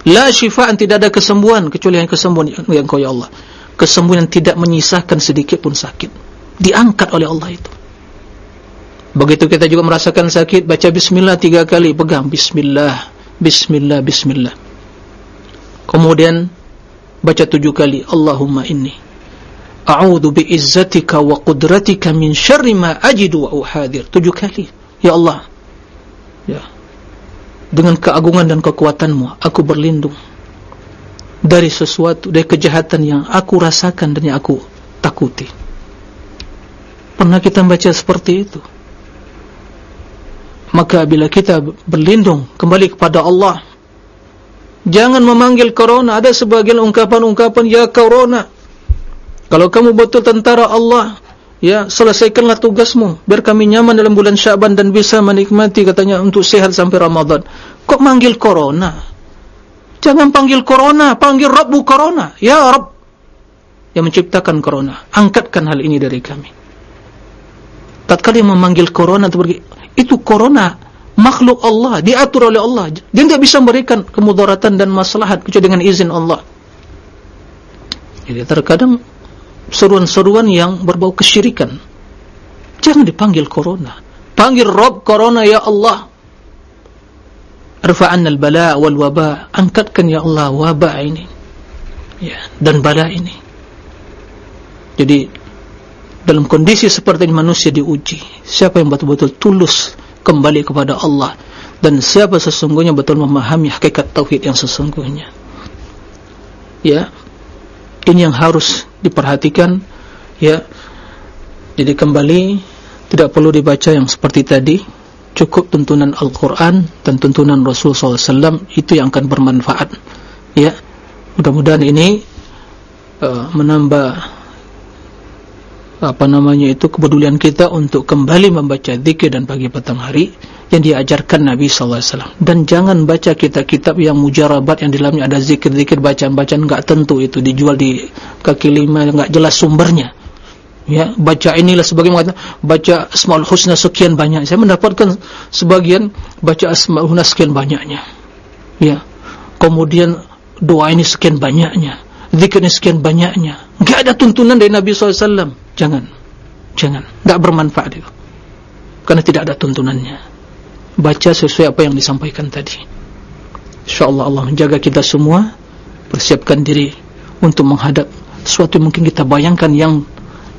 La syifaan tidak ada kesembuhan kecuali yang kesembuhan yang engkau ya Allah. Kesembuhan yang tidak menyisahkan sedikit pun sakit. Diangkat oleh Allah itu. Begitu kita juga merasakan sakit, baca bismillah tiga kali, pegang bismillah, bismillah, bismillah. Kemudian baca tujuh kali, Allahumma inni A'udhu bi'izzatika wa qudratika min syarri ma ajidu wa uhadir. Tujuh kali. Ya Allah. Ya. Dengan keagungan dan kekuatanmu, aku berlindung. Dari sesuatu, dari kejahatan yang aku rasakan dan yang aku takuti. Pernah kita baca seperti itu? Maka bila kita berlindung kembali kepada Allah, jangan memanggil corona. Ada sebagian ungkapan-ungkapan, ya corona. Kalau kamu betul tentara Allah, ya selesaikanlah tugasmu, biar kami nyaman dalam bulan Syaban dan bisa menikmati katanya untuk sehat sampai Ramadan. Kok manggil Corona? Jangan panggil Corona, panggil Rabbu Corona. Ya Rabb yang menciptakan Corona, angkatkan hal ini dari kami. Tatkala memanggil Corona itu pergi, itu Corona makhluk Allah, diatur oleh Allah. Dia tidak bisa memberikan kemudaratan dan maslahat kecuali dengan izin Allah. Jadi terkadang seruan-seruan yang berbau kesyirikan. Jangan dipanggil corona. Panggil Rob corona ya Allah. Arfa'an al-bala wal waba angkatkan ya Allah wabah ini. Ya dan bala ini. Jadi dalam kondisi seperti ini manusia diuji. Siapa yang betul-betul tulus kembali kepada Allah? Dan siapa sesungguhnya betul memahami hakikat tauhid yang sesungguhnya? Ya ini yang harus diperhatikan ya. Jadi kembali tidak perlu dibaca yang seperti tadi. Cukup tuntunan Al-Quran dan tuntunan Rasul SAW itu yang akan bermanfaat ya. Mudah-mudahan ini uh, menambah apa namanya itu kepedulian kita untuk kembali membaca zikir dan pagi petang hari yang diajarkan Nabi SAW dan jangan baca kitab-kitab yang mujarabat yang di dalamnya ada zikir-zikir bacaan-bacaan enggak tentu itu dijual di kaki lima enggak jelas sumbernya. Ya baca inilah sebagian mengatakan baca Asmaul Husna sekian banyak. Saya mendapatkan sebagian baca Asmaul Husna sekian banyaknya. Ya kemudian doa ini sekian banyaknya zikir ini sekian banyaknya enggak ada tuntunan dari Nabi SAW Jangan. Jangan. Tak bermanfaat itu. Karena tidak ada tuntunannya. Baca sesuai apa yang disampaikan tadi. InsyaAllah Allah menjaga kita semua. Persiapkan diri untuk menghadap sesuatu mungkin kita bayangkan yang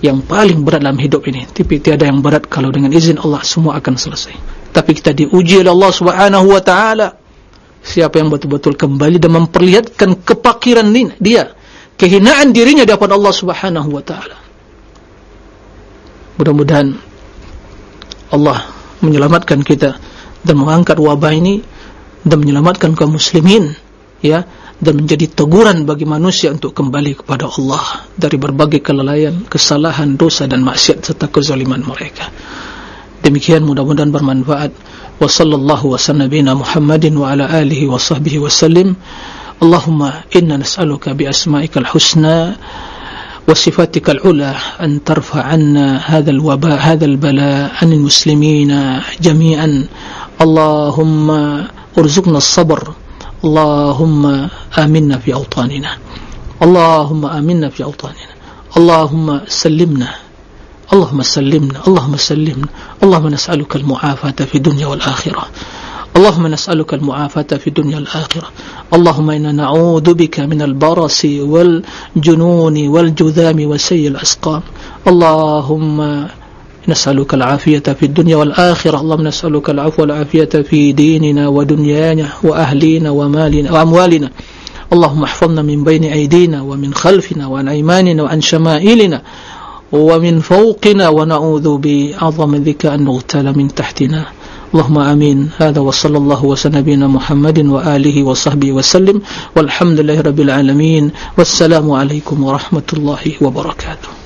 yang paling berat dalam hidup ini. Tapi tiada yang berat kalau dengan izin Allah semua akan selesai. Tapi kita diuji oleh Allah Subhanahu Wa Taala. Siapa yang betul-betul kembali dan memperlihatkan kepakiran dia, kehinaan dirinya di hadapan Allah Subhanahu Wa Taala mudah-mudahan Allah menyelamatkan kita dan mengangkat wabah ini dan menyelamatkan kaum muslimin ya dan menjadi teguran bagi manusia untuk kembali kepada Allah dari berbagai kelalaian, kesalahan, dosa dan maksiat serta kezaliman mereka. Demikian mudah-mudahan bermanfaat. Wa sallallahu wa sallabina Muhammadin wa ala alihi wa sahbihi wa inna nas'aluka bi asma'ikal husna وصفاتك العلى أن ترفع عنا هذا الوباء هذا البلاء عن المسلمين جميعا. اللهم ارزقنا الصبر. اللهم آمنا في أوطاننا. اللهم آمنا في أوطاننا. اللهم سلمنا. اللهم سلمنا. اللهم سلمنا. اللهم نسألك المعافاة في الدنيا والآخرة. اللهم نسألك المعافاة في الدنيا الآخرة اللهم إنا نعوذ بك من البرص والجنون والجذام وسيء الأسقام. اللهم نسألك العافية في الدنيا والآخرة. اللهم نسألك العفو والعافية في ديننا ودنيانا وأهلينا ومالنا وأموالنا. اللهم احفظنا من بين أيدينا ومن خلفنا وعن أيماننا وعن شمائلنا ومن فوقنا. ونعوذ بعظم ذك أن نغتال من تحتنا. اللهم آمين. هذا وصلى الله وسلم محمد وآله وصحبه وسلم. والحمد لله رب العالمين. والسلام عليكم ورحمة الله وبركاته.